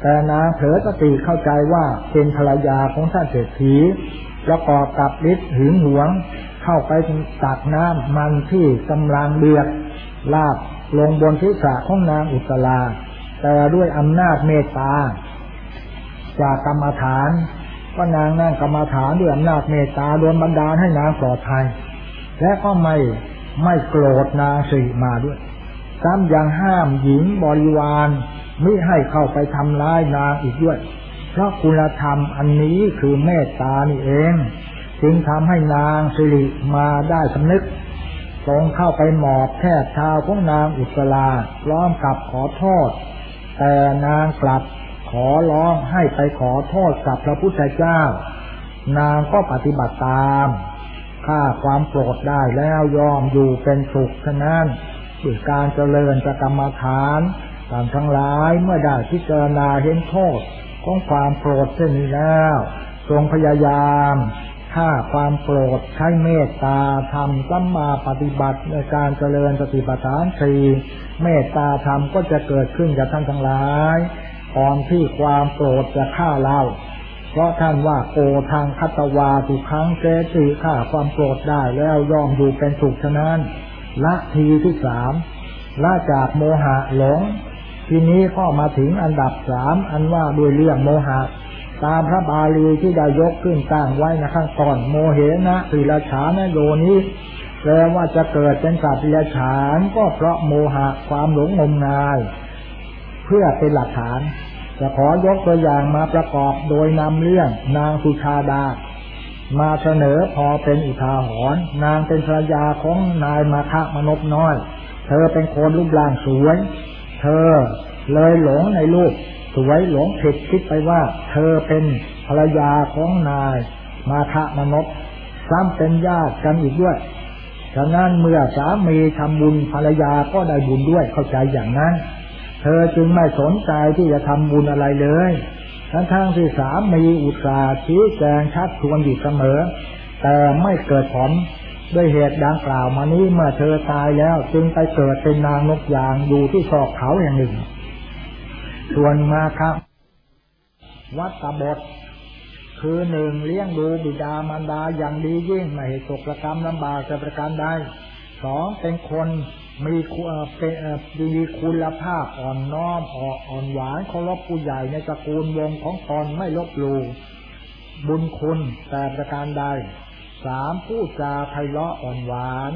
แต่นางเผลอสติเข้าใจว่าเป็นภรรยาของท่านเศรษฐีประกอบกับฤทธิ์หึงหวง เข้าไปตักน้ำมันที่กำลังเดือดลาบ ลงบนทิศะของนางอุตลา แต่ด้วยอำนาจเมตตา จากกรรมฐานก็นางนั่งกรรมฐานด้วยอำนาจเมตตาโดนบันดาลให้นางปลอดภัย และก็ไม่ไม่โกรธนางสีมาด้วยซ้ำยังห้ามหญิงบริวารไม่ให้เข้าไปทำร้ายนางอีกด้วย เพราะคุณธรรมอันนี้คือเมตตานี่เอง จึงทำให้นางสิริมาได้สำนึก ทรงเข้าไปหมอบแทบเท้าของนางอุตลาร้องกับขอโทษ แต่นางกลับขอร้องให้ไปขอโทษกับพระพุทธเจ้า นางก็ปฏิบัติตามข้าความโกรธได้แล้วยอมอยู่เป็นสุขฉะนั้นด้วยการเจริญจะกรรมฐานตามทั้งหลายเมื่อได้พิจารณาเห็นโทษของความโกรธเช่นนี้แล้ว ทรงพยายาม ถ้าความโกรธใช้เมตตาทำสัมมาปฏิบัติในการเจริญสติปัฏฐานสี่เมตตาธรรมก็จะเกิดขึ้นกับท่านทั้งหลายก่อนที่ความโกรธจะฆ่าเรา เพราะท่านว่าโกทางคัตวาทุกครั้งเจติฆ่าความโกรธได้แล้วย่อมอยู่เป็นสุขฉะนั้นละทีที่สามละจากโมหะหลง ทีนี้ก็มาถึงอันดับสามอันว่าด้วยเรื่องโมหะ ตามพระบาลีที่ได้ยกขึ้นตั้งไว้นะข้างก่อนโมเหนะสิลฉานโยนี้แปลว่าจะเกิดเป็นสัตว์ิลฉานก็เพราะโมหะความหลงงมงาย เพื่อเป็นหลักฐาน จะขอยกตัวอย่างมาประกอบโดยนำเรื่องนางสุชาดา มาเสนอพอเป็นอุทาหรณ์นางเป็นภรรยาของนายมาคะมนบน้อย เธอเป็นคนรูปร่างสวย เธอเลยหลงในลูก สวยหลงผิดคิดไปว่า เธอเป็นภรรยาของนาย มาทะมนกซ้ำเป็นญาติกันอีกด้วยฉะนั้นเมื่อสามีทำบุญภรรยาก็ได้บุญด้วยเข้าใจอย่างนั้น เธอจึงไม่สนใจที่จะทำบุญอะไรเลยทั้งทางที่สามีอุตส่าห์ชี้แจงชักชวนอยู่เสมอ แต่ไม่เกิดผลด้วยเหตุดังกล่าวมานี้เมื่อเธอตายแล้วจึงไปเกิดเป็นนางนกยางอยู่ที่ซอกเขาอย่างหนึ่ง ส่วนมาครับ วัตบท คือหนึ่งเลี้ยงดูบิดามารดาอย่างดียิ่งไม่ให้ตกประกรรมลำบากจะประการใดสองเป็นคนมีเป็นมีคุณภาพอ่อนน้อมอ่อนหวานเคารพผู้ใหญ่ในตระกูลวงของตนไม่ลบลูบุญคุณแต่ประการใดสามผู้จาไพเราะอ่อนหวาน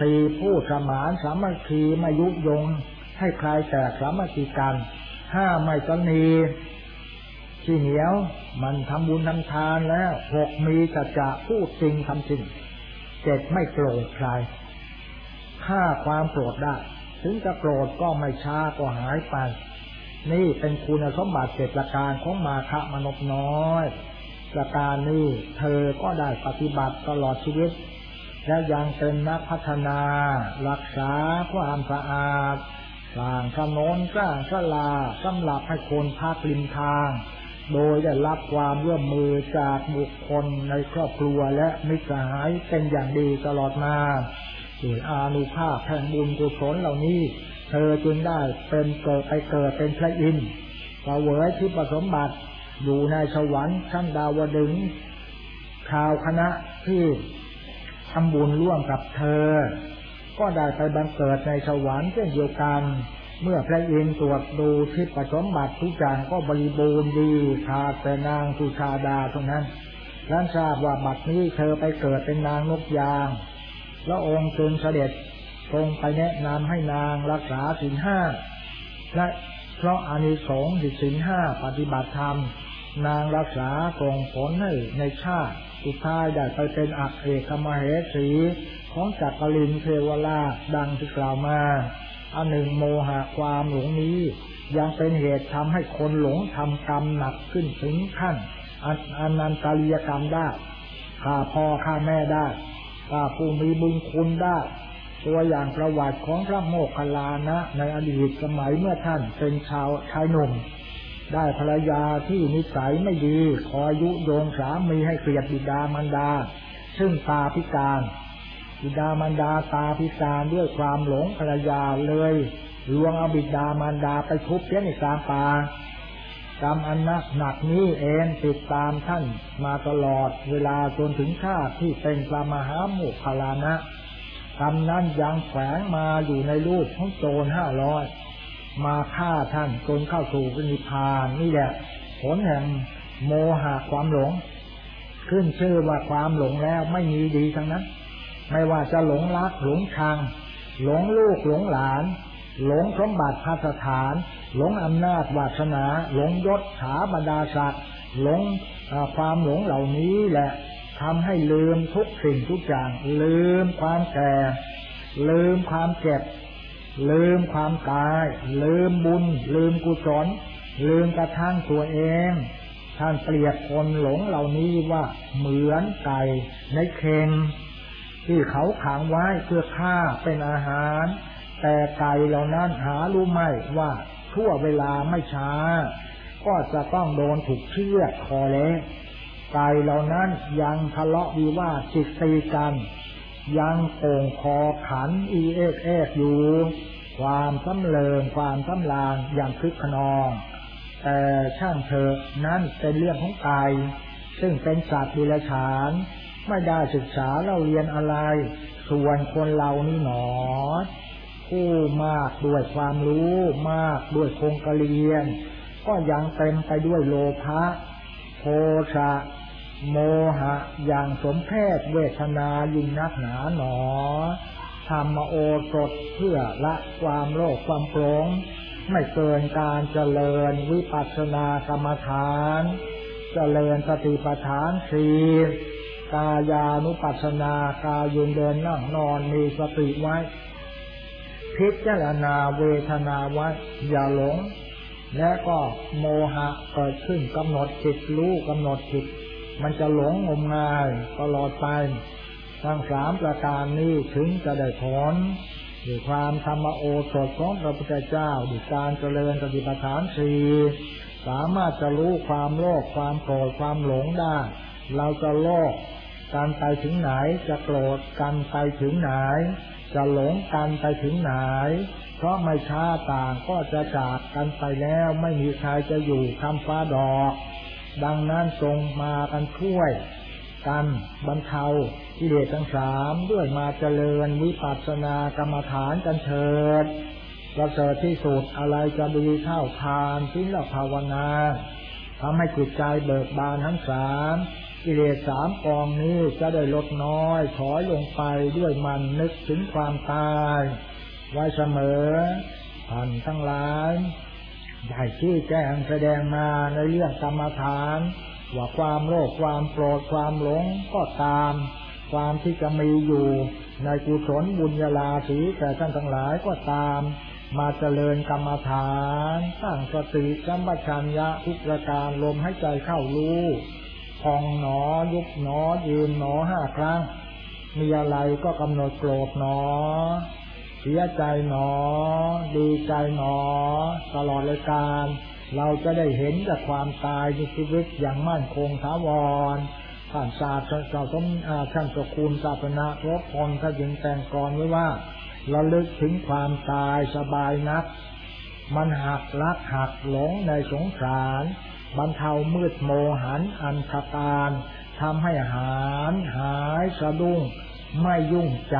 สี่ผู้สมานสามัคคีไม่ยุยงให้ใครแตกสามัคคีกัน ห้าไม่ตนีขี้เหนียว มันทำบุญทำทานแล้วหกมีจัจะพูดจริงทำจริงเจ็ดไม่โกรธใครฆ่าความโกรธได้ ถึงจะโกรธก็ไม่ช้าก็หายไป นี่เป็นคุณสมบัติเจ็ดประการของมาคะมนบน้อยประการนี้เธอก็ได้ปฏิบัติตลอดชีวิต และยังเป็นนักพัฒนา รักษาความสะอาด สร้างถนนสร้างศาลาสำหรับให้คนพักริมทาง โดยได้รับความร่วมมือจากบุคคลในครอบครัวและมิตรสหายเป็นอย่างดีตลอดมาโดยอานุภาพแห่งบุญกุศลเหล่านี้ เธอจึงได้เป็นเกิดไปเกิดเป็นพระอินทร์เสวยที่ประสมบัติอยู่ในสวรรค์ชั้นดาวดึงข่าวคณะที่ทำบุญร่วมกับเธอ ก็ได้ไปบังเกิดในสวรรค์เช่นเดียวกัน เมื่อพระอินทร์ตรวจดูทิพย์สมบัติทุกอย่างก็บริบูรณ์ดีขาดแต่นางสุชาดาเท่านั้นท่านทราบว่าบัดนี้เธอไปเกิดเป็นนางนกยาง แล้วองค์จึงเสด็จทรงไปแนะนำให้นางรักษาสินห้าและเพราะอานิสงส์สินห้าปฏิบัติธรรม นางรักษาส่งผลให้ในชาติสุดท้ายได้ไปเป็นอักเอกมเหสีของจักรินเทวราชดังที่กล่าวมาอันหนึ่งโมหะความหลงนี้ ยังเป็นเหตุทำให้คนหลงทำกรรมหนักขึ้นถึงขั้นอันนันตาลียกรรมได้ฆ่าพ่อฆ่าแม่ได้ฆ่าผู้มีบุญคุณได้ ตัวอย่างประวัติของพระโมคคัลลานะในอดีตสมัยเมื่อท่านเป็นชาวชายหนุ่ม ได้ภรรยาที่นิสัยไม่ดีคอยยุโยงสามีให้เกลียดบิดามารดา ซึ่งตาพิการ บิดามารดาตาพิการด้วยความหลงภรรยาเลยลวงเอาบิดามารดาไปทุบเสียในกลางป่ากรรมอันนักหนักนี้เองติดตามท่านมาตลอดเวลาจนถึงชาติที่เป็นพระมหาโมคคลานะกรรมนั้นยังแฝงมาอยู่ในรูปของโจรห้าร้อย มาฆ่าท่านจนเข้าสู่นิพพานนี่แหละผลแห่งโมหะความหลง ขึ้นชื่อว่าความหลงแล้วไม่มีดีทั้งนั้น ไม่ว่าจะหลงรักหลงชัง หลงลูกหลงหลาน หลงสมบัติพัสถาน หลงอำนาจวาสนา หลงยศถาบรรดาศักดิ์หลงความหลงเหล่านี้แหละทำให้ลืมทุกสิ่งทุกอย่าง ลืมความแก่ ลืมความเจ็บ ลืมความตาย ลืมบุญ ลืมกุศล ลืมกระทั่งตัวเอง ท่านเปรียบคนหลงเหล่านี้ว่าเหมือนไก่ในเค็งที่เขาขังไว้เพื่อฆ่าเป็นอาหาร แต่ไก่เหล่านั้นหารู้ไหมว่าทั่วเวลาไม่ช้า ก็จะต้องโดนถูกเชือดคอเละไก่เหล่านั้นยังทะเลาะวิวาทจิตตีกัน ยังโก่งคอขันอีเอกเอกอยู่ ความสำเริงความสำลางอย่างคึกขนองแต่ช่างเถอะนั่นเป็นเรื่องของไก่ซึ่งเป็นสัตว์ดิลฉาน ไม่ได้ศึกษาเราเรียนอะไร ส่วนคนเรานี่หนอผู้มากด้วยความรู้มากด้วยคงกระเรียน ก็ยังเต็มไปด้วยโลภะโทสะ โมหะอย่างสมเพศเวทนายิ่งนักหนาหนอธรรมโอสถเพื่อละความโลภความโกรงไม่เกินการเจริญวิปัสสนากรรมฐาน เจริญสติปัฏฐานสีกายานุปัสสนากายืนเดินนั่งนอนมีสติไว้ พิจารณาเวทนาไว้อย่าหลง และก็โมหะเกิดขึ้นกำหนดจิตรู้กำหนดจิต มันจะหลงงมงายตลอดไป ทั้งสามประการนี้ถึงจะได้ผลด้วยความธรรมโอสถของพระพุทธเจ้าด้วยการเจริญสติปัฏฐานสีสามารถจะรู้ความโลภความโกรธความหลงได้ เราจะโลภกันไปถึงไหนจะโกรธกันไปถึงไหน จะหลงกันไปถึงไหน เพราะไม่ช้าต่างก็จะจากกันไปแล้วไม่มีใครจะอยู่คำฟ้าดอก ดังนั้นทรงมากันช่วยกันบรรเทากิเลสทั้งสามด้วยมาเจริญวิปัสสนากรรมฐานกันเถิดประเสริฐที่สุดอะไรจะดีเท่าทานทิ้งละภาวนาทำให้จิตใจเบิกบานทั้งสามกิเลสสามกองนี้จะได้ลดน้อยถอยลงไปด้วยมันนึกถึงความตาย ไว้เสมอท่านทั้งหลาย ได้ชี้แจงแสดงมาในเรื่องกรรมฐาน ว่าความโลภความโกรธความหลงก็ตาม ความที่จะมีอยู่ ในกุศลบุญญาลาสีแต่ท่านทั้งหลายก็ตาม มาเจริญกรรมฐานสร้างสติสัมปชัญญะทุกประการลมให้ใจเข้ารู้พองหนอยุบหนอยืนหนอห้าครั้ง มีอะไรก็กำหนดโกรธหนอ เสียใจหนอ ดีใจหนอ ตลอดเลยการ เราจะได้เห็นจากความตายในชีวิตอย่างมั่นคงถาวรท่านศาสตร์เจ้าสมท่านสกุลศาสนาพระพรถ้ายิงแต่งกรไว้ว่าระลึกถึงความตายสบายนัก มันหักลักหักหลงในสงสารบรรเทามืดโมหันอันธการทำให้หารหายสะดุ้งไม่ยุ่งใจ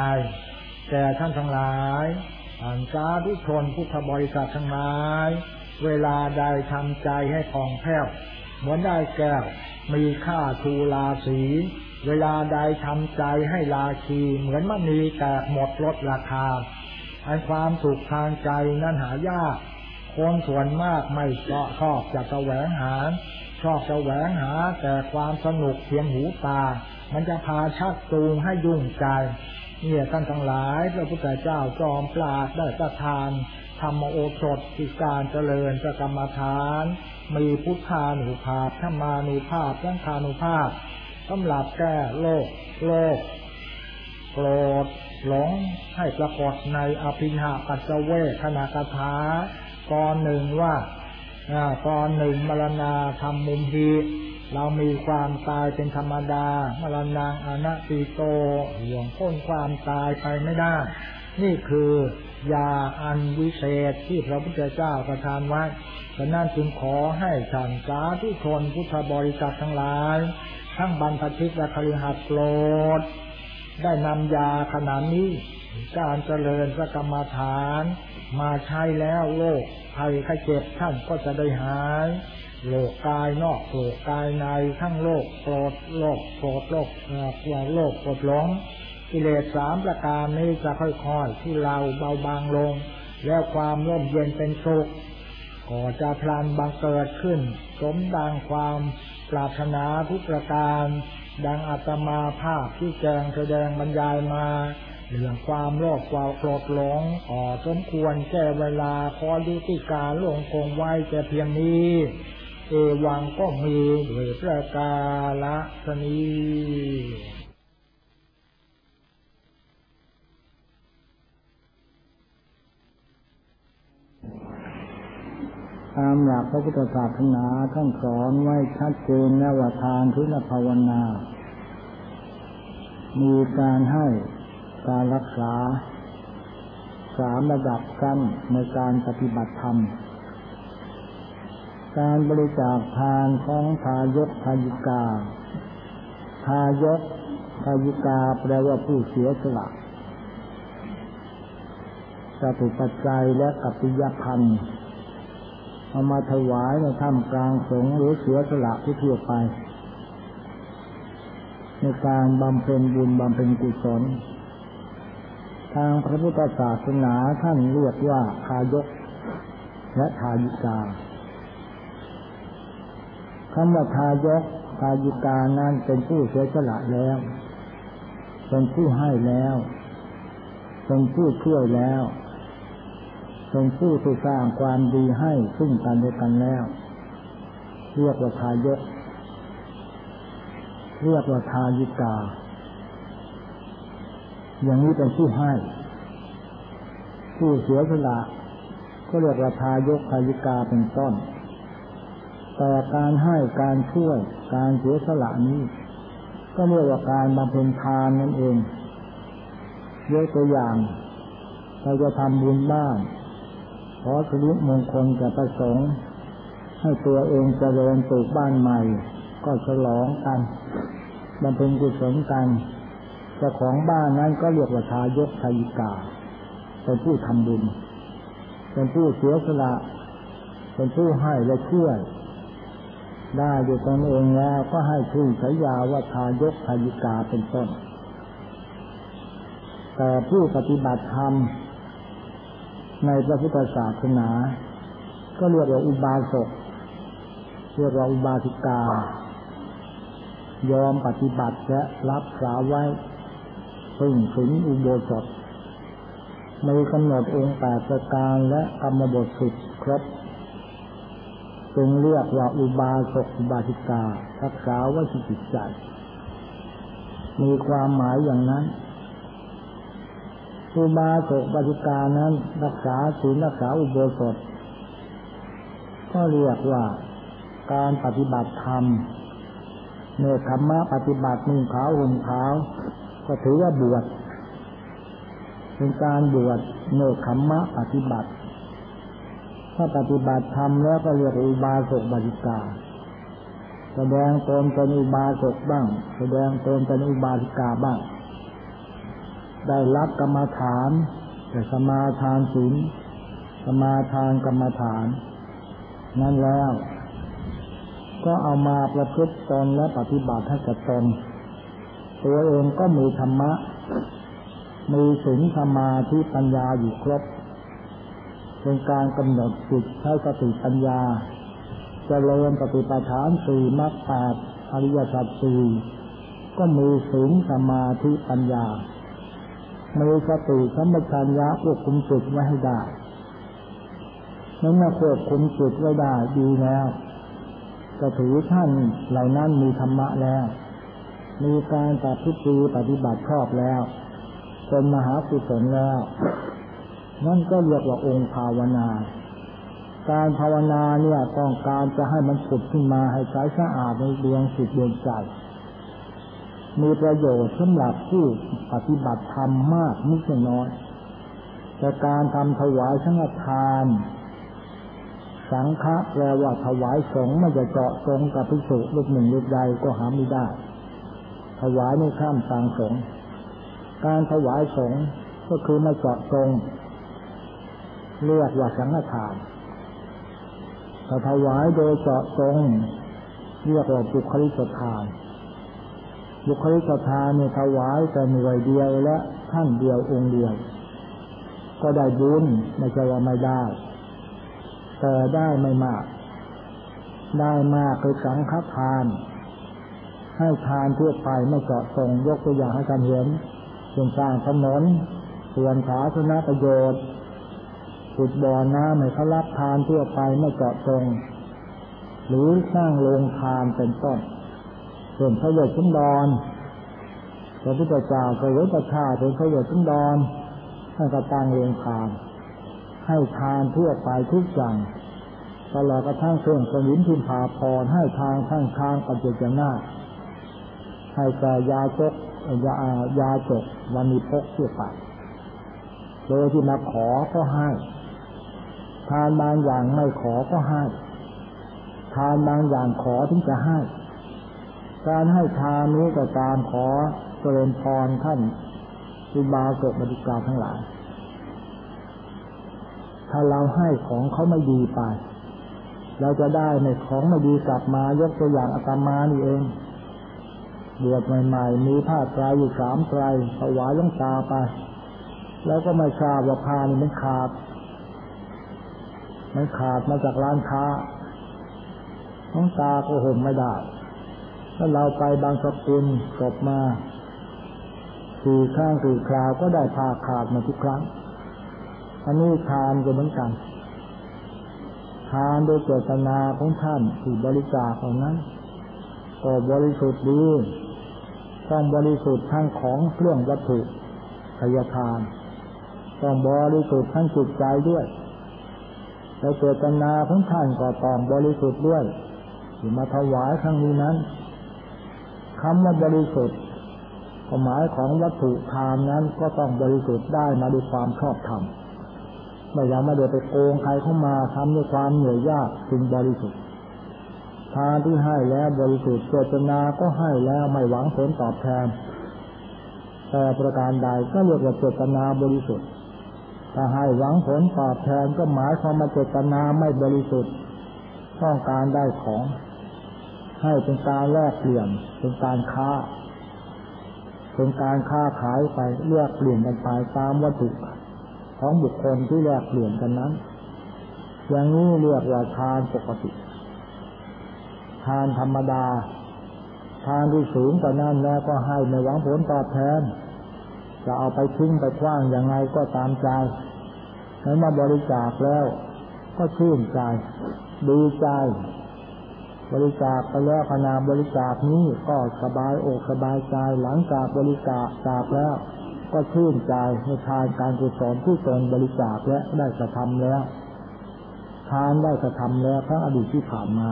แต่ท่านทั้งหลายอ่านสาธุชนพุทธบริษัททั้งหลาย เวลาใดทำใจให้ผ่องแผ้วเหมือนได้แก้ว มีค่าทูลาสี เวลาใดทำใจให้ลาคี เหมือนมณีแตกหมดลดราคาอันความสุขทางใจนั้นหายาก คนส่วนมากไม่ชอบจะแสวงหา ชอบแสวงหาแต่ความสนุกเพียงหูตา มันจะพาชักจูงให้ยุ่งใจ เนี่ยท่านทั้งหลายพระพุทธเจ้าจอมปราดได้ประทานธรรมโอสถที่การเจริญกรรมฐาน มีพุทธานุภาพธรรมานุภาพสังฆานุภาพสำหรับแก้โลกโลกโกรธหลงให้ปรากฏในอภิหาปัจเวขณะกถาตอนหนึ่งว่าตอนหนึ่งมรณาธรรมมุมพี เรามีความตายเป็นธรรมดามรณงอนัติโตห่วงพ้นความตายไปไม่ได้ นี่คือยาอันวิเศษที่พระพุทธเจ้าประทานไว้ฉะนั้นจึงขอให้ท่านสาธุชนพุทธบริษัททั้งหลาย ทั้งบรรพชิตและคริหัดโปรด ได้นำยาขนาดนี้ การเจริญสกรรมฐาน มาใช้แล้วโรคภัยไข้เจ็บท่านก็จะได้หาย โลกกายนอกโลกกายในทั้งโลกโกรธโลกโกรธโลกกลัวโลกโกรธหลงกิเลสสามประการนี้จะค่อยๆที่เราเบาบางลง แล้วความร่มเย็นเป็นสุขก็จะพลันบังเกิดขึ้น สมดังความปรารถนาทุกประการ ดังอาตมาภาพที่แจงแสดงบรรยายมาเรื่องความโลภความโกรธหลงอ๋อสมควรแก้เวลาขอยุติการลงคงไว้แต่เพียงนี้ เอวังก็มีด้วยประกาละสนีตามหลักพระพุทธศาสนาท่านสอนไว้ชัดเจนแลว่าทานทุนภาวนา มีการให้การรักษาสามระดับกันในการปฏิบัติธรรม การบริจาคทานของทายกทายิกา ทายกทายิกาแปลว่าผู้เสียสละจตุปัจจัยและกัปปิยพันธ์เอามาถวายในถ้ำกลางสงหรือเสียสละที่ทั่วไป ในการบำเพ็ญบุญบำเพ็ญกุศล ทางพระพุทธศาสนาท่านเรียกว่าทายกและทายิกา คำว่าทายกทายิกานั้นเป็นผู้เสียสละแล้ว เป็นผู้ให้แล้ว เป็นผู้ช่วยแล้ว เป็นผู้ที่สร้างความดีให้ซึ่งกันและกันแล้ว เรียกว่าทายก เรียกว่าทายิกา อย่างนี้เป็นผู้ให้ ผู้เสียสละก็เรียกว่าทายกทายิกาเป็นต้น แต่การให้การช่วย การเสียสละนี้ ก็เรียกว่าการบำเพ็ญทานนั่นเองยกตัวอย่าง เราจะทำบุญบ้านขอสิริมงคลแก่ประสงค์ ให้ตัวเองเจริญปลูกบ้านใหม่ ก็ฉลองกันบำเพ็ญกุศลกันเจ้าของบ้านนั้นก็เรียกว่าทายกทายิกาเป็นผู้ทำบุญ เป็นผู้เสียสละ เป็นผู้ให้และช่วย ได้ด้วยตนเองแล้วก็ให้ชื่อฉายาว่าทายกทายิกาเป็นต้น แต่ผู้ปฏิบัติธรรม ในพระพุทธศาสนา ก็เรียกว่าอุบาสกเรียกว่าอุบาสิกา ยอมปฏิบัติและรับสาไว้ซึ่งถึงอุโบสถในกำหนดองค์แปดประการและกรรมบทสิบครบ จึงเรียกว่าอุบาสกอุบาสิการักษาว้ที่จิตใจมีความหมายอย่างนั้นอุบาสกปฏิกานั้น รักษาศีลรักษาอุโบสถ ก็เรียกว่าการปฏิบัติธรรมเนคขมะปฏิบัตินุ่งขาวห่มขาวก็ถือว่าบวชเป็นการบวชเนคขมะปฏิบัติ ถ้าปฏิบัติธรรมแล้วก็เรียกอุบาสกบริกา แสดงตนเป็นอุบาสกบ้าง แสดงตนเป็นอุบาสิกาบ้าง ได้รับกรรมฐาน แต่สมาทานศีลสมาทานกรรมฐาน นั่นแล้ว ก็เอามาประพฤติตนและปฏิบัติให้กับตน ตัวเองก็มีธรรมะ มีศีลสมาธิปัญญาอยู่ครบ เป็นการกำหนดจิตใช้สติปัญญาจเจริญปฏิปทานสี่มรรคแปดอริยสัจสี่ก็มีศีลสมาธิปัญญามีสติสัมปชัญญะควบคุมจิตไว้ให้ได้นั้นเมื่อควบคุมจิตไว้ได้ดีแล้วก็ถือท่านเหล่านั้นมีธรรมะแล้ว มีการปฏิบัติปฏิบัติชอบแล้วเป็นมหากุศลแล้ว นั่นก็เรียกว่าองค์ภาวนา การภาวนาเนี่ยต้องการจะให้มันสุดขึ้นมาให้ใสสะอาดในดวงจิตดวงใจ มีประโยชน์สำหรับผู้ปฏิบัติธรรมมากไม่ใช่น้อย แต่การทำถวายสังฆทาน สังฆะแปลว่าถวายสงฆ์ไม่จะเจาะจงกับพิสุลูกหนึ่งลูกใดก็หาไม่ได้ ถวายในข้ามทางสงฆ์การถวายสงฆ์ก็คือไม่เจาะจง เรียกว่าสังฆทานถ้าถวายโดยเจาะจงเรียกว่าบุคลิกทาน บุคลิกทานเนี่ยถวายแต่หน่วยเดียวและท่านเดียวองค์เดียว ก็ได้บุญไม่ใช่ว่าไม่ได้ แต่ได้ไม่มาก ได้มากคือสังฆทาน ให้ทานทั่วไปไม่เจาะจงยกตัวอย่างให้การเห็นเช่นสร้างถนนส่วนสาธารณประโยชน์ ขุดบ่อน้ำให้เขารับทานทั่วไปไม่เจาะจง หรือสร้างโรงทานเป็นต้นส่วนพระเวชชุนดอนพระพุทธเจ้าพระเวชชาเป็นพระเวชชุนดอนท่านก็ตั้งเรียงทาน ให้ทานทั่วไปทุกอย่างตลอดกระทั่งเครื่องสวินทิมพาพรให้ทางข้างทางปัจเจนาให้แก่ยาจกยายาจกวันนี้พกเสื้อไปโดยที่มาขอก็ให้านบางอย่างไม่ขอก็ให้ ทานบางอย่างขอถึงจะให้ การให้ทานนี้ก็ตามขอเจริญพรท่านอุบาสกบริการทั้งหลาย ถ้าเราให้ของเขาไม่ดีไป เราจะได้ในของไม่ดีกลับมายกตัวอย่างอาตมานี่เองบวชใหม่ๆ มีผ้าไตรอยู่สามไตรถวายล้งตาไป แล้วก็ไม่ทราบว่าผ้านี่มันขาด มันขาดมาจากร้านค้าน้องตาก็ห่มไม่ได้ถ้าเราไปบางสกุลจบมาสี่ข้างสี่คราวก็ได้ผ้าขาดมาทุกครั้ง อันนี้ทานก็เหมือนกัน ทานโดยเจตนาของท่านที่บริจาคเหล่านั้น ก็บริสุทธิ์ดีต้องบริสุทธิ์ทั้งของเครื่องวัตถุทาทาน ต้องบริสุทธิ์ทั้งจิตใจด้วย แต่เจตนาของท่านก็ต้องบริสุทธิ์ด้วยที่มาถวายครั้งนี้นั้นคำว่าบริสุทธิ์ความหมายของวัตถุทานนั้นก็ต้องบริสุทธิ์ได้มาด้วยความชอบธรรมไม่อยากมาเดือไปโกงใครเข้ามาทำด้วยความเหนื่อยยากจึงบริสุทธิ์ทานที่ให้แล้วบริสุทธิ์เจตนาก็ให้แล้วไม่หวังผลตอบแทนแต่ประการใดก็เรียกว่าเจตนาบริสุทธิ์ ถ้าให้หวังผลตอบแทนก็หมายความมาเจตนาไม่บริสุทธิ์ต้องการได้ของ ให้เป็นการแลกเปลี่ยนเป็นการค้าเป็นการค้าขายไปเลือกเปลี่ยนกันไปตามวัตถุของบุคคลที่แลกเปลี่ยนกันนั้น อย่างนี้เรียกว่าทานปกติ ทานธรรมดา ทานที่สูงกว่านั้นแล้วก็ให้ในหวังผลตอบแทน จะเอาไปทิ้งไปคว้างยังไงก็ตามใจให้มาบริจาคแล้ว ก็ชื่นใจดีใจ บริจาคไปแล้วขณะบริจาคนี้ก็สบายอกสบายใจหลังจากบริจาคจากแล้ว ก็ชื่นใจในทานการกุศลที่ตนบริจาคและได้กระทำแล้วทานได้กระทำแล้วทั้งอดีตที่ผ่านมา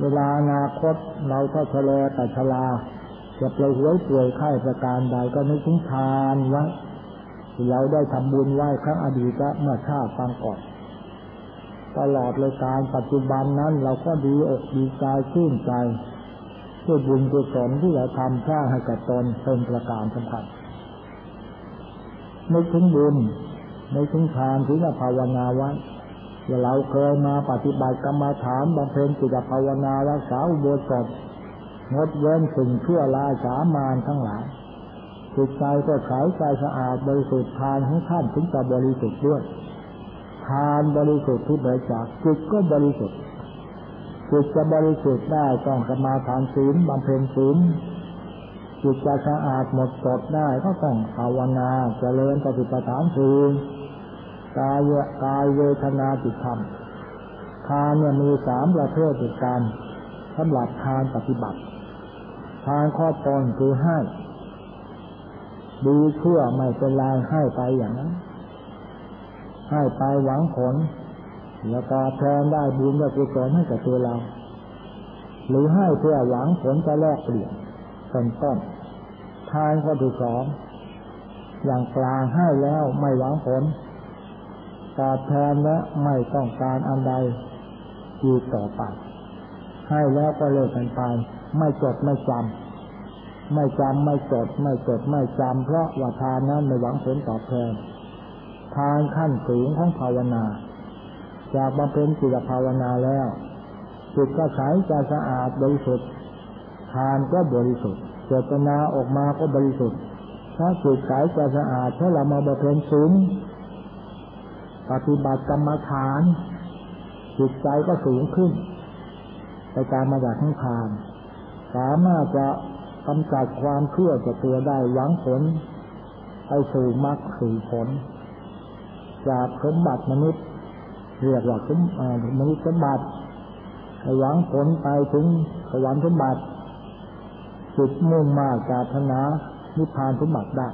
เวลาอนาคตเราถ้าชะลอแต่ชะลา จะปล่อยหวยป่วยไข้ประการใดก็นึกถึงทานไว้ที่เราได้ทำบุญไหว้ครั้งอดีตเมื่อชาติฟังก่อนตลอดเลยการปัจจุบันนั้น เราก็ดีอกดีใจชื่นใจด้วยบุญกุศลที่เราทำสร้างให้กับตนเป็นประการสำคัญนึกถึงบุญนึกถึงทานถึงภาวนาไว้ว่เราเคยมาปฏิบัติกรรมฐานบำเพ็ญจิตภาวนารักษาอุโบสถ งดเว้นสิ่งชั่วลาสามานทั้งหลายจิตใจก็ใสใจสะอาดบริสุทธิ์ทานของท่านถึงจะบริสุทธิ์ด้วยทานบริสุทธิ์ที่บริจาคจิตก็บริสุทธิ์จิตจะบริสุทธิ์ได้ต้องสมาทานศีลบำเพ็ญศีลจิตจะสะอาดหมดจดได้ก็ต้องภาวนาเจริญปฏิปทานศีลกายกายเวทนาจิตธรรมทานเนี่ยมีสามประเภทด้วกันสำหรับทานปฏิบัติ ทานข้อตนคือให้ดีเชื่อไม่เป็นไรให้ไปอย่างนั้น ให้ไปหวังผล แล้วก็แทนได้บุญได้กุศลให้กับตัวเรา หรือให้เพื่อหวังผลจะแลกเปลี่ยนเป็นต้นทานข้อที่สองอย่างกลางให้แล้วไม่หวังผลตอบแทนและไม่ต้องการอันใดอีกต่อไปให้แล้วก็เลิกกันไป ไม่จดไม่จำไม่จำไม่จดไม่จดไม่จำเพราะว่าทานนั้นไม่หวังผลตอบแทน ทานขั้นสูงของภาวนา จากบำเพ็ญจิตภาวนาแล้วจิตก็ใสจะสะอาดบริสุทธิ์ทานก็บริสุทธิ์เจตนาออกมาก็บริสุทธิ์ถ้าจิตใสจะสะอาดถ้าเรามาบำเพ็ญสูงปฏิบัติกรรมฐานจิตใจก็สูงขึ้นในการมาจากทั้งทาน สามารถจะกำจัดความเชื่อจากตัวได้หวังผลไปสู่มรรคสู่ผล จากสมบัติมนุษย์ เรียกว่าสมมนุษย์สมบัติหวังผลไปถึงสวรรค์สมบัติจุดมุ่งมากจากธนานิพพานสมบัติได้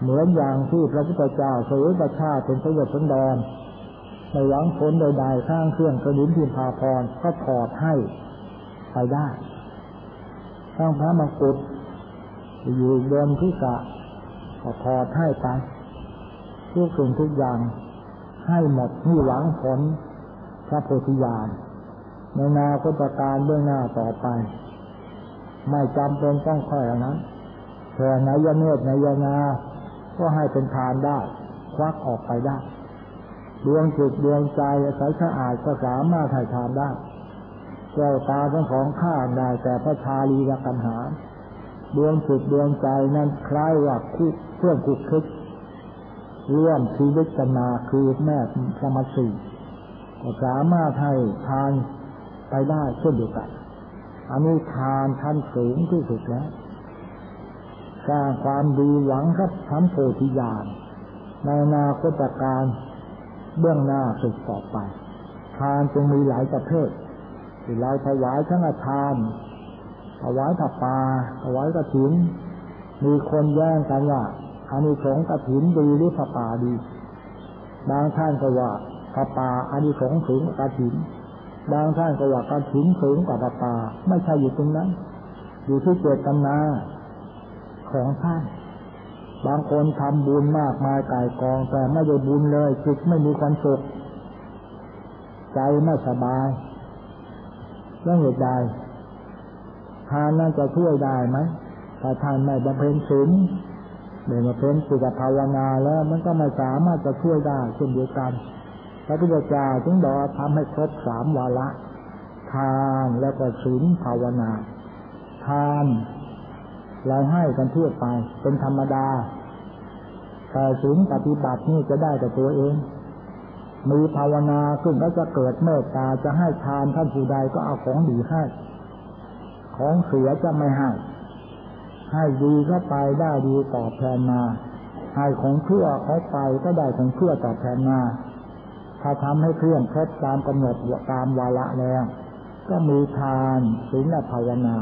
เหมือนอย่างที่พระพุทธเจ้าสวยประชาเป็นพระยศสันดรในหวังผลใดๆข้างเครื่องกระดิ่งพิมพาพรก็ถอดให้ไปได้ ข้างพระมกุฎอยู่เดินที่กะก็ถอดให้ไปทุกสิ่งทุกอย่างให้หมดที่หวังผลพระโพธิญาณในนาคตการเบื้องหน้าต่อไป ไม่จำเป็นต้องค่อยนั้นแค่นายเนตรนายนา ก็ให้เป็นทานได้ ควักออกไปได้ดวงจิตดวงใจใสสะอาดก็สามารถถ่ายทานได้ แก้วตาทั้งของข้าได้แต่พระชาลีกับกันหา ดวงจิตดวงใจนั้นคล้ายว่าคู่เพื่อนคุกคิดร่วมชีวิตกันมาคือแม่สมาสีก็สามารถให้ทานไปได้เช่นเดียวกันอันนี้ทานชั้นสูงที่สุดแล้วสร้างความดีหวังครับชั้นโพธิญาณในนาคตการเบื้องหน้าสุดต่อไป ทานจึงมีหลายประเภท ที่เราถวายทั้งทานถวายถับปาถวายกระถิน มีคนแย่งกันว่าอานิสงส์กระถินดีหรือผัป่าดี บางท่านก็ว่าผัป่าอานิสงส์สูงกระถิน บางท่านก็ว่ากระถินสูงกว่าผัป่าไม่ใช่อยู่ตรงนั้น อยู่ที่เจตนาของท่านบางคนทำบุญมากมายกายกองแต่ไม่ได้บุญเลยจิตไม่มีความสุขใจไม่สบาย เรื่องเหตุใดทานนั้นจะช่วยได้ไหมถ้าทานไม่บำเพ็ญศีลเดี๋ยวมาเป็นสุขภาวนาแล้วมันก็ไม่สามารถจะช่วยได้เช่นเดียวกันพระพุทธเจ้าจึงบอกทำให้ครบสามวาระทานแล้วก็ศีลภาวนา ทานเราให้กันทั่วไปเป็นธรรมดาแต่ศีลปฏิบัตินี่จะได้แต่ตัวเอง มีภาวนาขึ้นก็จะเกิดเมตตาจะให้ทานท่านผู้ใดก็เอาของดีให้ ของเสียจะไม่ให้ ให้ดีก็ไปได้ดีตอบแทนมา ให้ของเชื่อเขาไปก็ได้ของเชื่อตอบแทนมา ถ้าทำให้เคลื่อนครบตามกำหนดตามวาระแล้ว ก็มีทานศีลภาวนา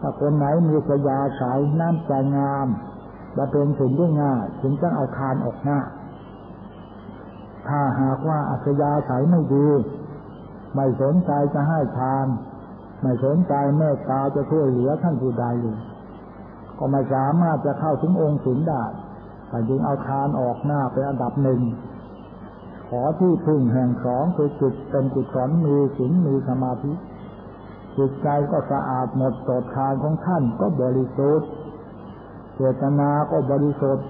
ถ้าคนไหนมีสยาสายน้ำใจงามจะเป็นสิ่งที่ง่ายถึงจะเอาทานออกหน้า ถ้าหากว่าอัศยาสายไม่ดี ไม่สนใจจะให้ทาน ไม่สนใจเมตตาจะช่วยเหลือท่านผู้ใดเลยก็ไม่สามารถจะเข้าถึงองค์ศีลได้แต่จึงเอาทานออกหน้าเป็นอันดับหนึ่ง ขอที่พึ่งแห่งสองคือจิตเป็นกุศลมีศีลมีสมาธิ จิตใจก็สะอาดหมดจดทานของท่านก็บริสุทธิ์ เจตนาก็บริสุทธิ์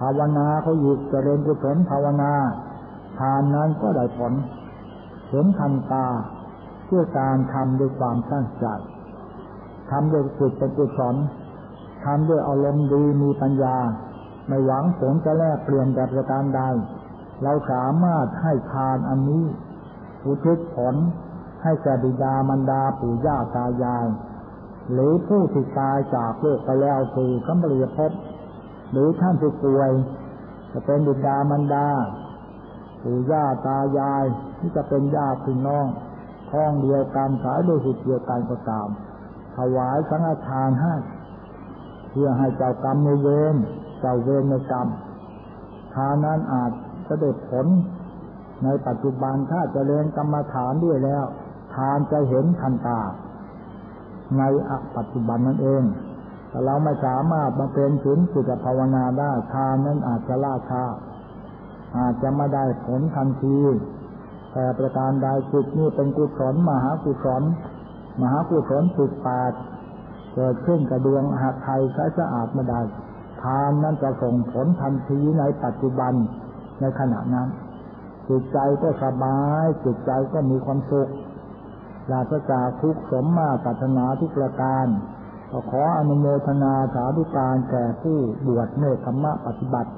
ภาวนาเขาหยุดเจริญกุศลภาวนาทานนั้นก็ได้ผลเห็นทันตาเพื่อการทำด้วยความตั้งใจทำด้วยจิตเป็นกุศลทำด้วยอารมณ์ดีมีปัญญา ไม่หวังผลจะแลกเปลี่ยนแต่ประการใด เราสามารถให้ทานอันนี้อุทิศผลให้แก่บิดามารดาปู่ย่าตายาย หรือผู้ที่ตายจากโลกไปแล้วสู่กัมปรีภพ หรือท่านป่วย จะเป็นบิดามารดาปู่ย่าตายายที่จะเป็นญาติพี่น้องท้องเดียวกันสายโลหิตเดียวกันก็ตาม ถวายสังฆทานให้เพื่อให้เจ้ากรรมในเวรเจ้าเวรในกรรมทานนั้นอาจจะได้ผล ในปัจจุบันถ้าจเจริญกรรมฐานด้วยแล้ว ทานจะเห็นทันตา ในปัจจุบันนั่นเอง แต่เราไม่สามารถมาเป็นถึงสุขภาวนาได้ทานนั้นอาจจะล่าช้าอาจจะไม่ได้ผลทันที แต่ประการใดจิตนี้เป็นกุศลมหากุศลมหากุศลสุดแปดเกิดขึ้นกับดวงหากไทยใช้สะอาดไม่ได้ทานนั้นจะส่งผลทันทีในปัจจุบันในขณะนั้นจิตใจก็สบายจิตใจก็มีความสุขลาศจากทุกสมมาปัฒนาทุกประการ ก็ขออนุโมทนาสาธุการแก่ผู้บวชเนธรรมะปฏิบัติ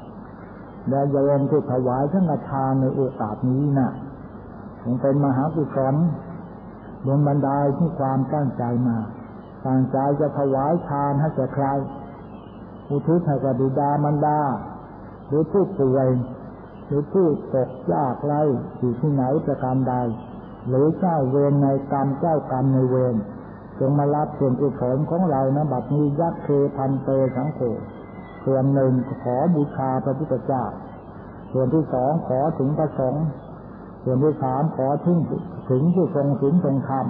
และโยมที่ถวายทั้งทานในโอกาสนี้นะ่ะคงเป็นมหากุศลดวงบันดาที่ความตั้งใจมาตั้งใจจะถวายทานให้แก่ใครอุทิศให้กับบิดามารดา หรือผู้ป่วยหรือผู้ตกยากไร้อยู่ที่ไหนประการใด หรือเจ้าเวรในกรรมเจ้ากรรมในเวร จงมารับส่วนอุศลของเรานะบัดนี้ยักษ์เคพันเตสังโฆส่วนหนึ่งขอบูชาพระพุทธเจ้า ส่วนที่สองขอถึงพระสงฆ์ส่วนที่สามขอทิ้งถึงผู้ทรงศีลทรงธรรม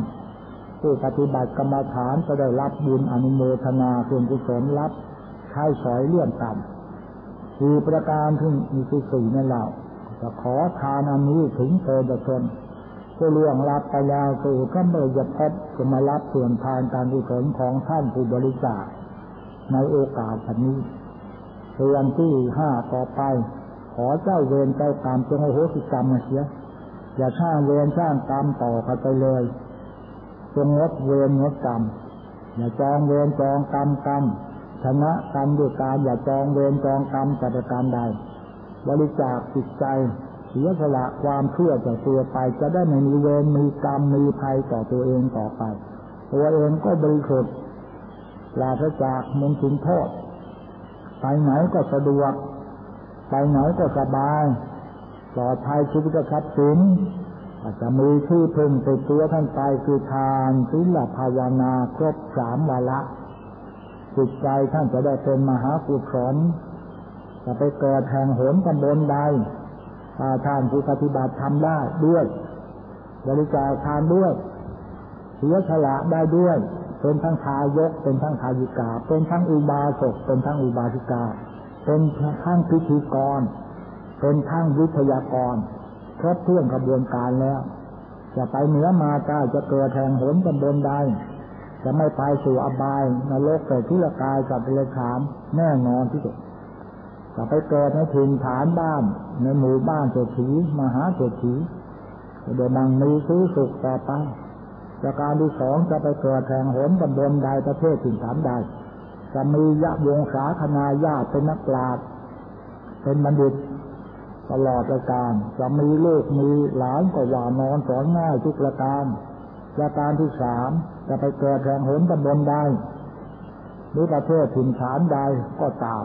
ผู้ปฏิบัติกรรมฐานจะได้รับบุญอนุโมทนาส่วนกุศลรับใช้สอยเลื่อนต่ำคือประการที่มีที่สี่นั่นแหละจะขอทานอันนี้ถึงเธอจะชน ผู้ล่วงรับไปแล้วสู่ก็ไม่จะพบจะมารับส่วนทานการกุศลของท่านผู้บริจาคในโอกาสนี้เตือนที่ห้าต่อไป ขอเจ้าเวรเจ้ากรรมจงโอโหสิกรรมมาเสียอย่าสร้างเวรสร้างกรรมต่อกันไปเลยจงงดเวรงดกรรมอย่าจองเวรจองกรรมกรรมชนะกรรมด้วยการอย่าจองเวรจองกรรมจัดการใด บริจาคจิตใจ เสียสละความเชื่อจากตัวไป จะได้ไม่มีเวรมีกรรมมีภัยต่อตัวเองต่อไป ตัวเองก็บริสุทธิ์ปราศจากมลทินโทษไปไหนก็สะดวก ไปไหนก็สบายปลอดภัยชีวิตทรัพย์สินอาจจะมีที่พึ่งติดตัวท่านไปคือทานศีลภาวนาครบสามวาระจิตใจท่านจะได้เป็นมหากุศลจะไปเกิดแห่งโหนตำบลใด ท่านผู้ปฏิบัติทำได้ด้วย บริจาคทานด้วยเสียสละได้ด้วย เป็นทั้งทายก เป็นทั้งทายิกา เป็นทั้งอุบาสก เป็นทั้งอุบาสิกา เป็นทั้งพิธีกร เป็นทั้งวิทยากรครบถ้วนกระบวนการแล้ว จะไปเหนือมาใต้จะเกิดแห่งหนตำบลใดจะไม่ไปสู่อบายนรกเกิดทุลกายกับเลขามแน่นอนที่สุด จะไปเกิดในถิ่นฐานบ้าน ในหมู่บ้านเศรษฐีมหาเศรษฐีเดี๋ยวดังมีซื้อสุขต่อไปประการที่สองจะไปเกิดแห่งหนตำบลใดประเทศถิ่นฐานใดจะมียะวงศาคณาญาติเป็นนักปราชญ์เป็นบัณฑิตตลอดประการจะมีลูกมีหลานก็ว่านอนสอนง่ายทุกประการประการที่สามจะไปเกิดแห่งหนตำบลใดหรือประเทศถิ่นฐานใดก็ตาม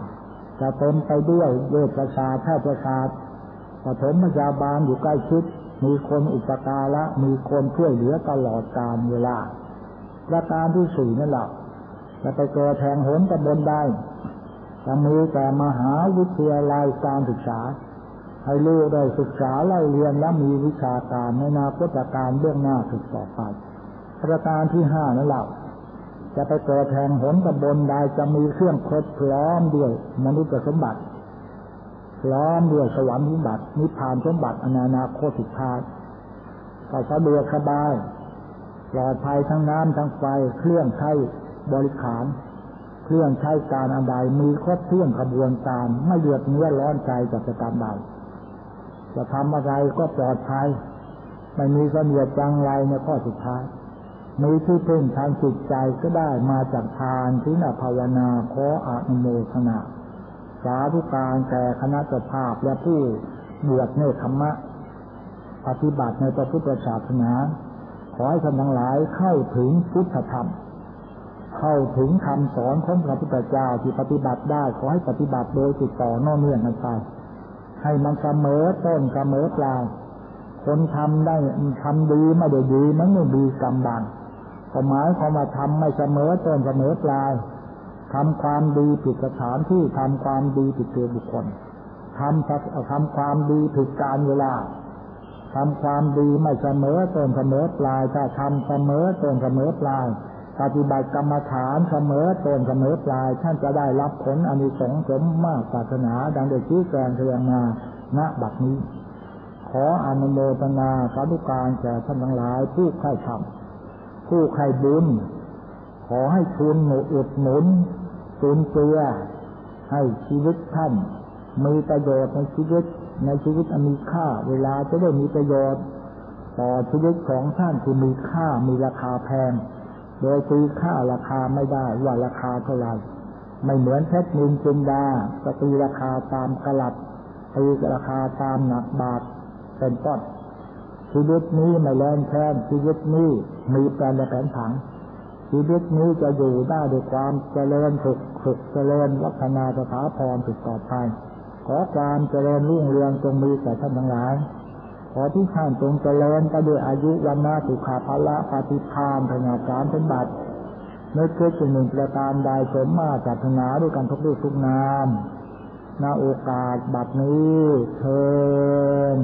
จะเต็มไปด้วยเวชศาสตร์แพทยศาสตร์ปฐมพยาบาลอยู่ใกล้ชิด มีคนอุปการะ มีคนช่วยเหลือตลอดกาลเวลาประการที่สี่นั่นแหละจะไปเกิดแห่งหนตำบลใดจะมีแต่มหาวิทยาลัยการศึกษา ให้ลูกได้ศึกษาเล่าเรียนและมีวิชาการในนาคตการเบื้องหน้าถึกต่อไปประการที่ห้านั่นแหละ จะไปเกิดแห่งหนตำบลใดจะมีเครื่องครบพร้อมด้วยมนุษย์สมบัติพร้อมด้วยสวรรค์สมบัตินิพพานสมบัติอนานาโคสุดท้ายก็สะดวกสบายปลอดภัยทั้งน้ำทั้งไฟเครื่องใช้บริขารเครื่องใช้การอันใดมีครบเครื่องกระบวนการไม่เดือดเนื้อร้อนใจจากการใดจะทำอะไรก็ปลอดภัยไม่มีเสนียดจังไรในข้อสุดท้าย มีที่พึ่งทางจิตใจก็ได้มาจากทานที่นาภาวนาขออานุโมทนาสาธุการแก่คณะเจ้าภาพและผู้เบวชในธรรมะ ปฏิบัติในพระพุทธศาสนา ขอให้ท่านทั้งหลายเข้าถึงพุทธธรรม เข้าถึงคำสอนของพระพุทธเจ้าที่ปฏิบัติได้ ขอให้ปฏิบัติโดยติดต่อนอเนื่องกันไป ให้มันเสมอต้นเสมอปลายคนทำได้ทำดีไม่ได้ดีมันไม่ดีกรรมบัง หมายความว่าทำไม่เสมอต้นเสมอปลายทำความดีผิดสถานที่ทำความดีผิดตัวบุคคลทำทำความดีผิดการเวลาทำความดีไม่เสมอต้นเสมอปลายถ้าทำเสมอต้นเสมอปลาย ปฏิบัติกรรมฐานเสมอต้นเสมอปลายท่านจะได้รับผลอนิสงส์สมมาศาสนา ดังได้ชี้แจงเรียงมาณบัดนี้ ขออนุโมทนาสาธุการแก่ท่านทั้งหลายผู้ใคร่ทำ ผู้ใครบุญ ขอให้คุณหนุอุดหนุนตุนเตือให้ชีวิตท่าน มีประโยชน์ในชีวิตในชีวิตมีค่า เวลาจะได้มีประโยชน์ ต่อชีวิตของท่านที่มีค่ามีราคาแพง โดยตีค่าราคาไม่ได้ว่าราคาเท่าไหร่ไม่เหมือนเพชรนินจินดาจะตีราคาตามกลับตีราคาตามหนักบาทเป็นต้น ชีวิตนี้ไม่แรงแค้นชีวิตนี้มีแปลนแผนผัง ชีวิตนี้จะอยู่ได้ด้วยความเจริญสุขสุขเจริญวัฒนาสถาพรสุดต่อไปขอความเจริญรุ่งเรืองจงมีแก่ท่านทั้งหลายขอที่ท่านจงเจริญก็ด้วยอายุวันนาสุขาภละปฏิภาณพญาการเป็นบัตรเมื่อเกิดสิ่งหนึ่งประการใดสมมาจัตนาด้วยกันทุกรูปทุกนามนาโอกาสบัดนี้เชิญ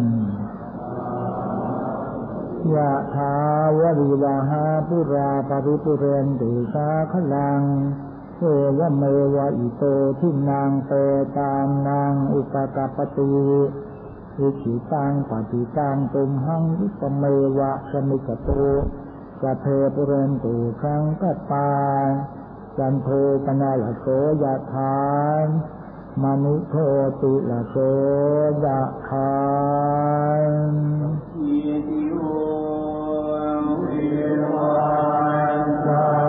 ยะถาวะริวาหาปุราปริปุเรนติสาขลังเอวเมวะอิโตทินางเตตามนางอุปกปติอิขิตังปฏิตังตุมหังวิปเมวะสมิกโตจะเทปุเรนตุครั้งกัตาจันโทปนาลโสยะทานมนุโทติละโสยะทานเยติโย Krishna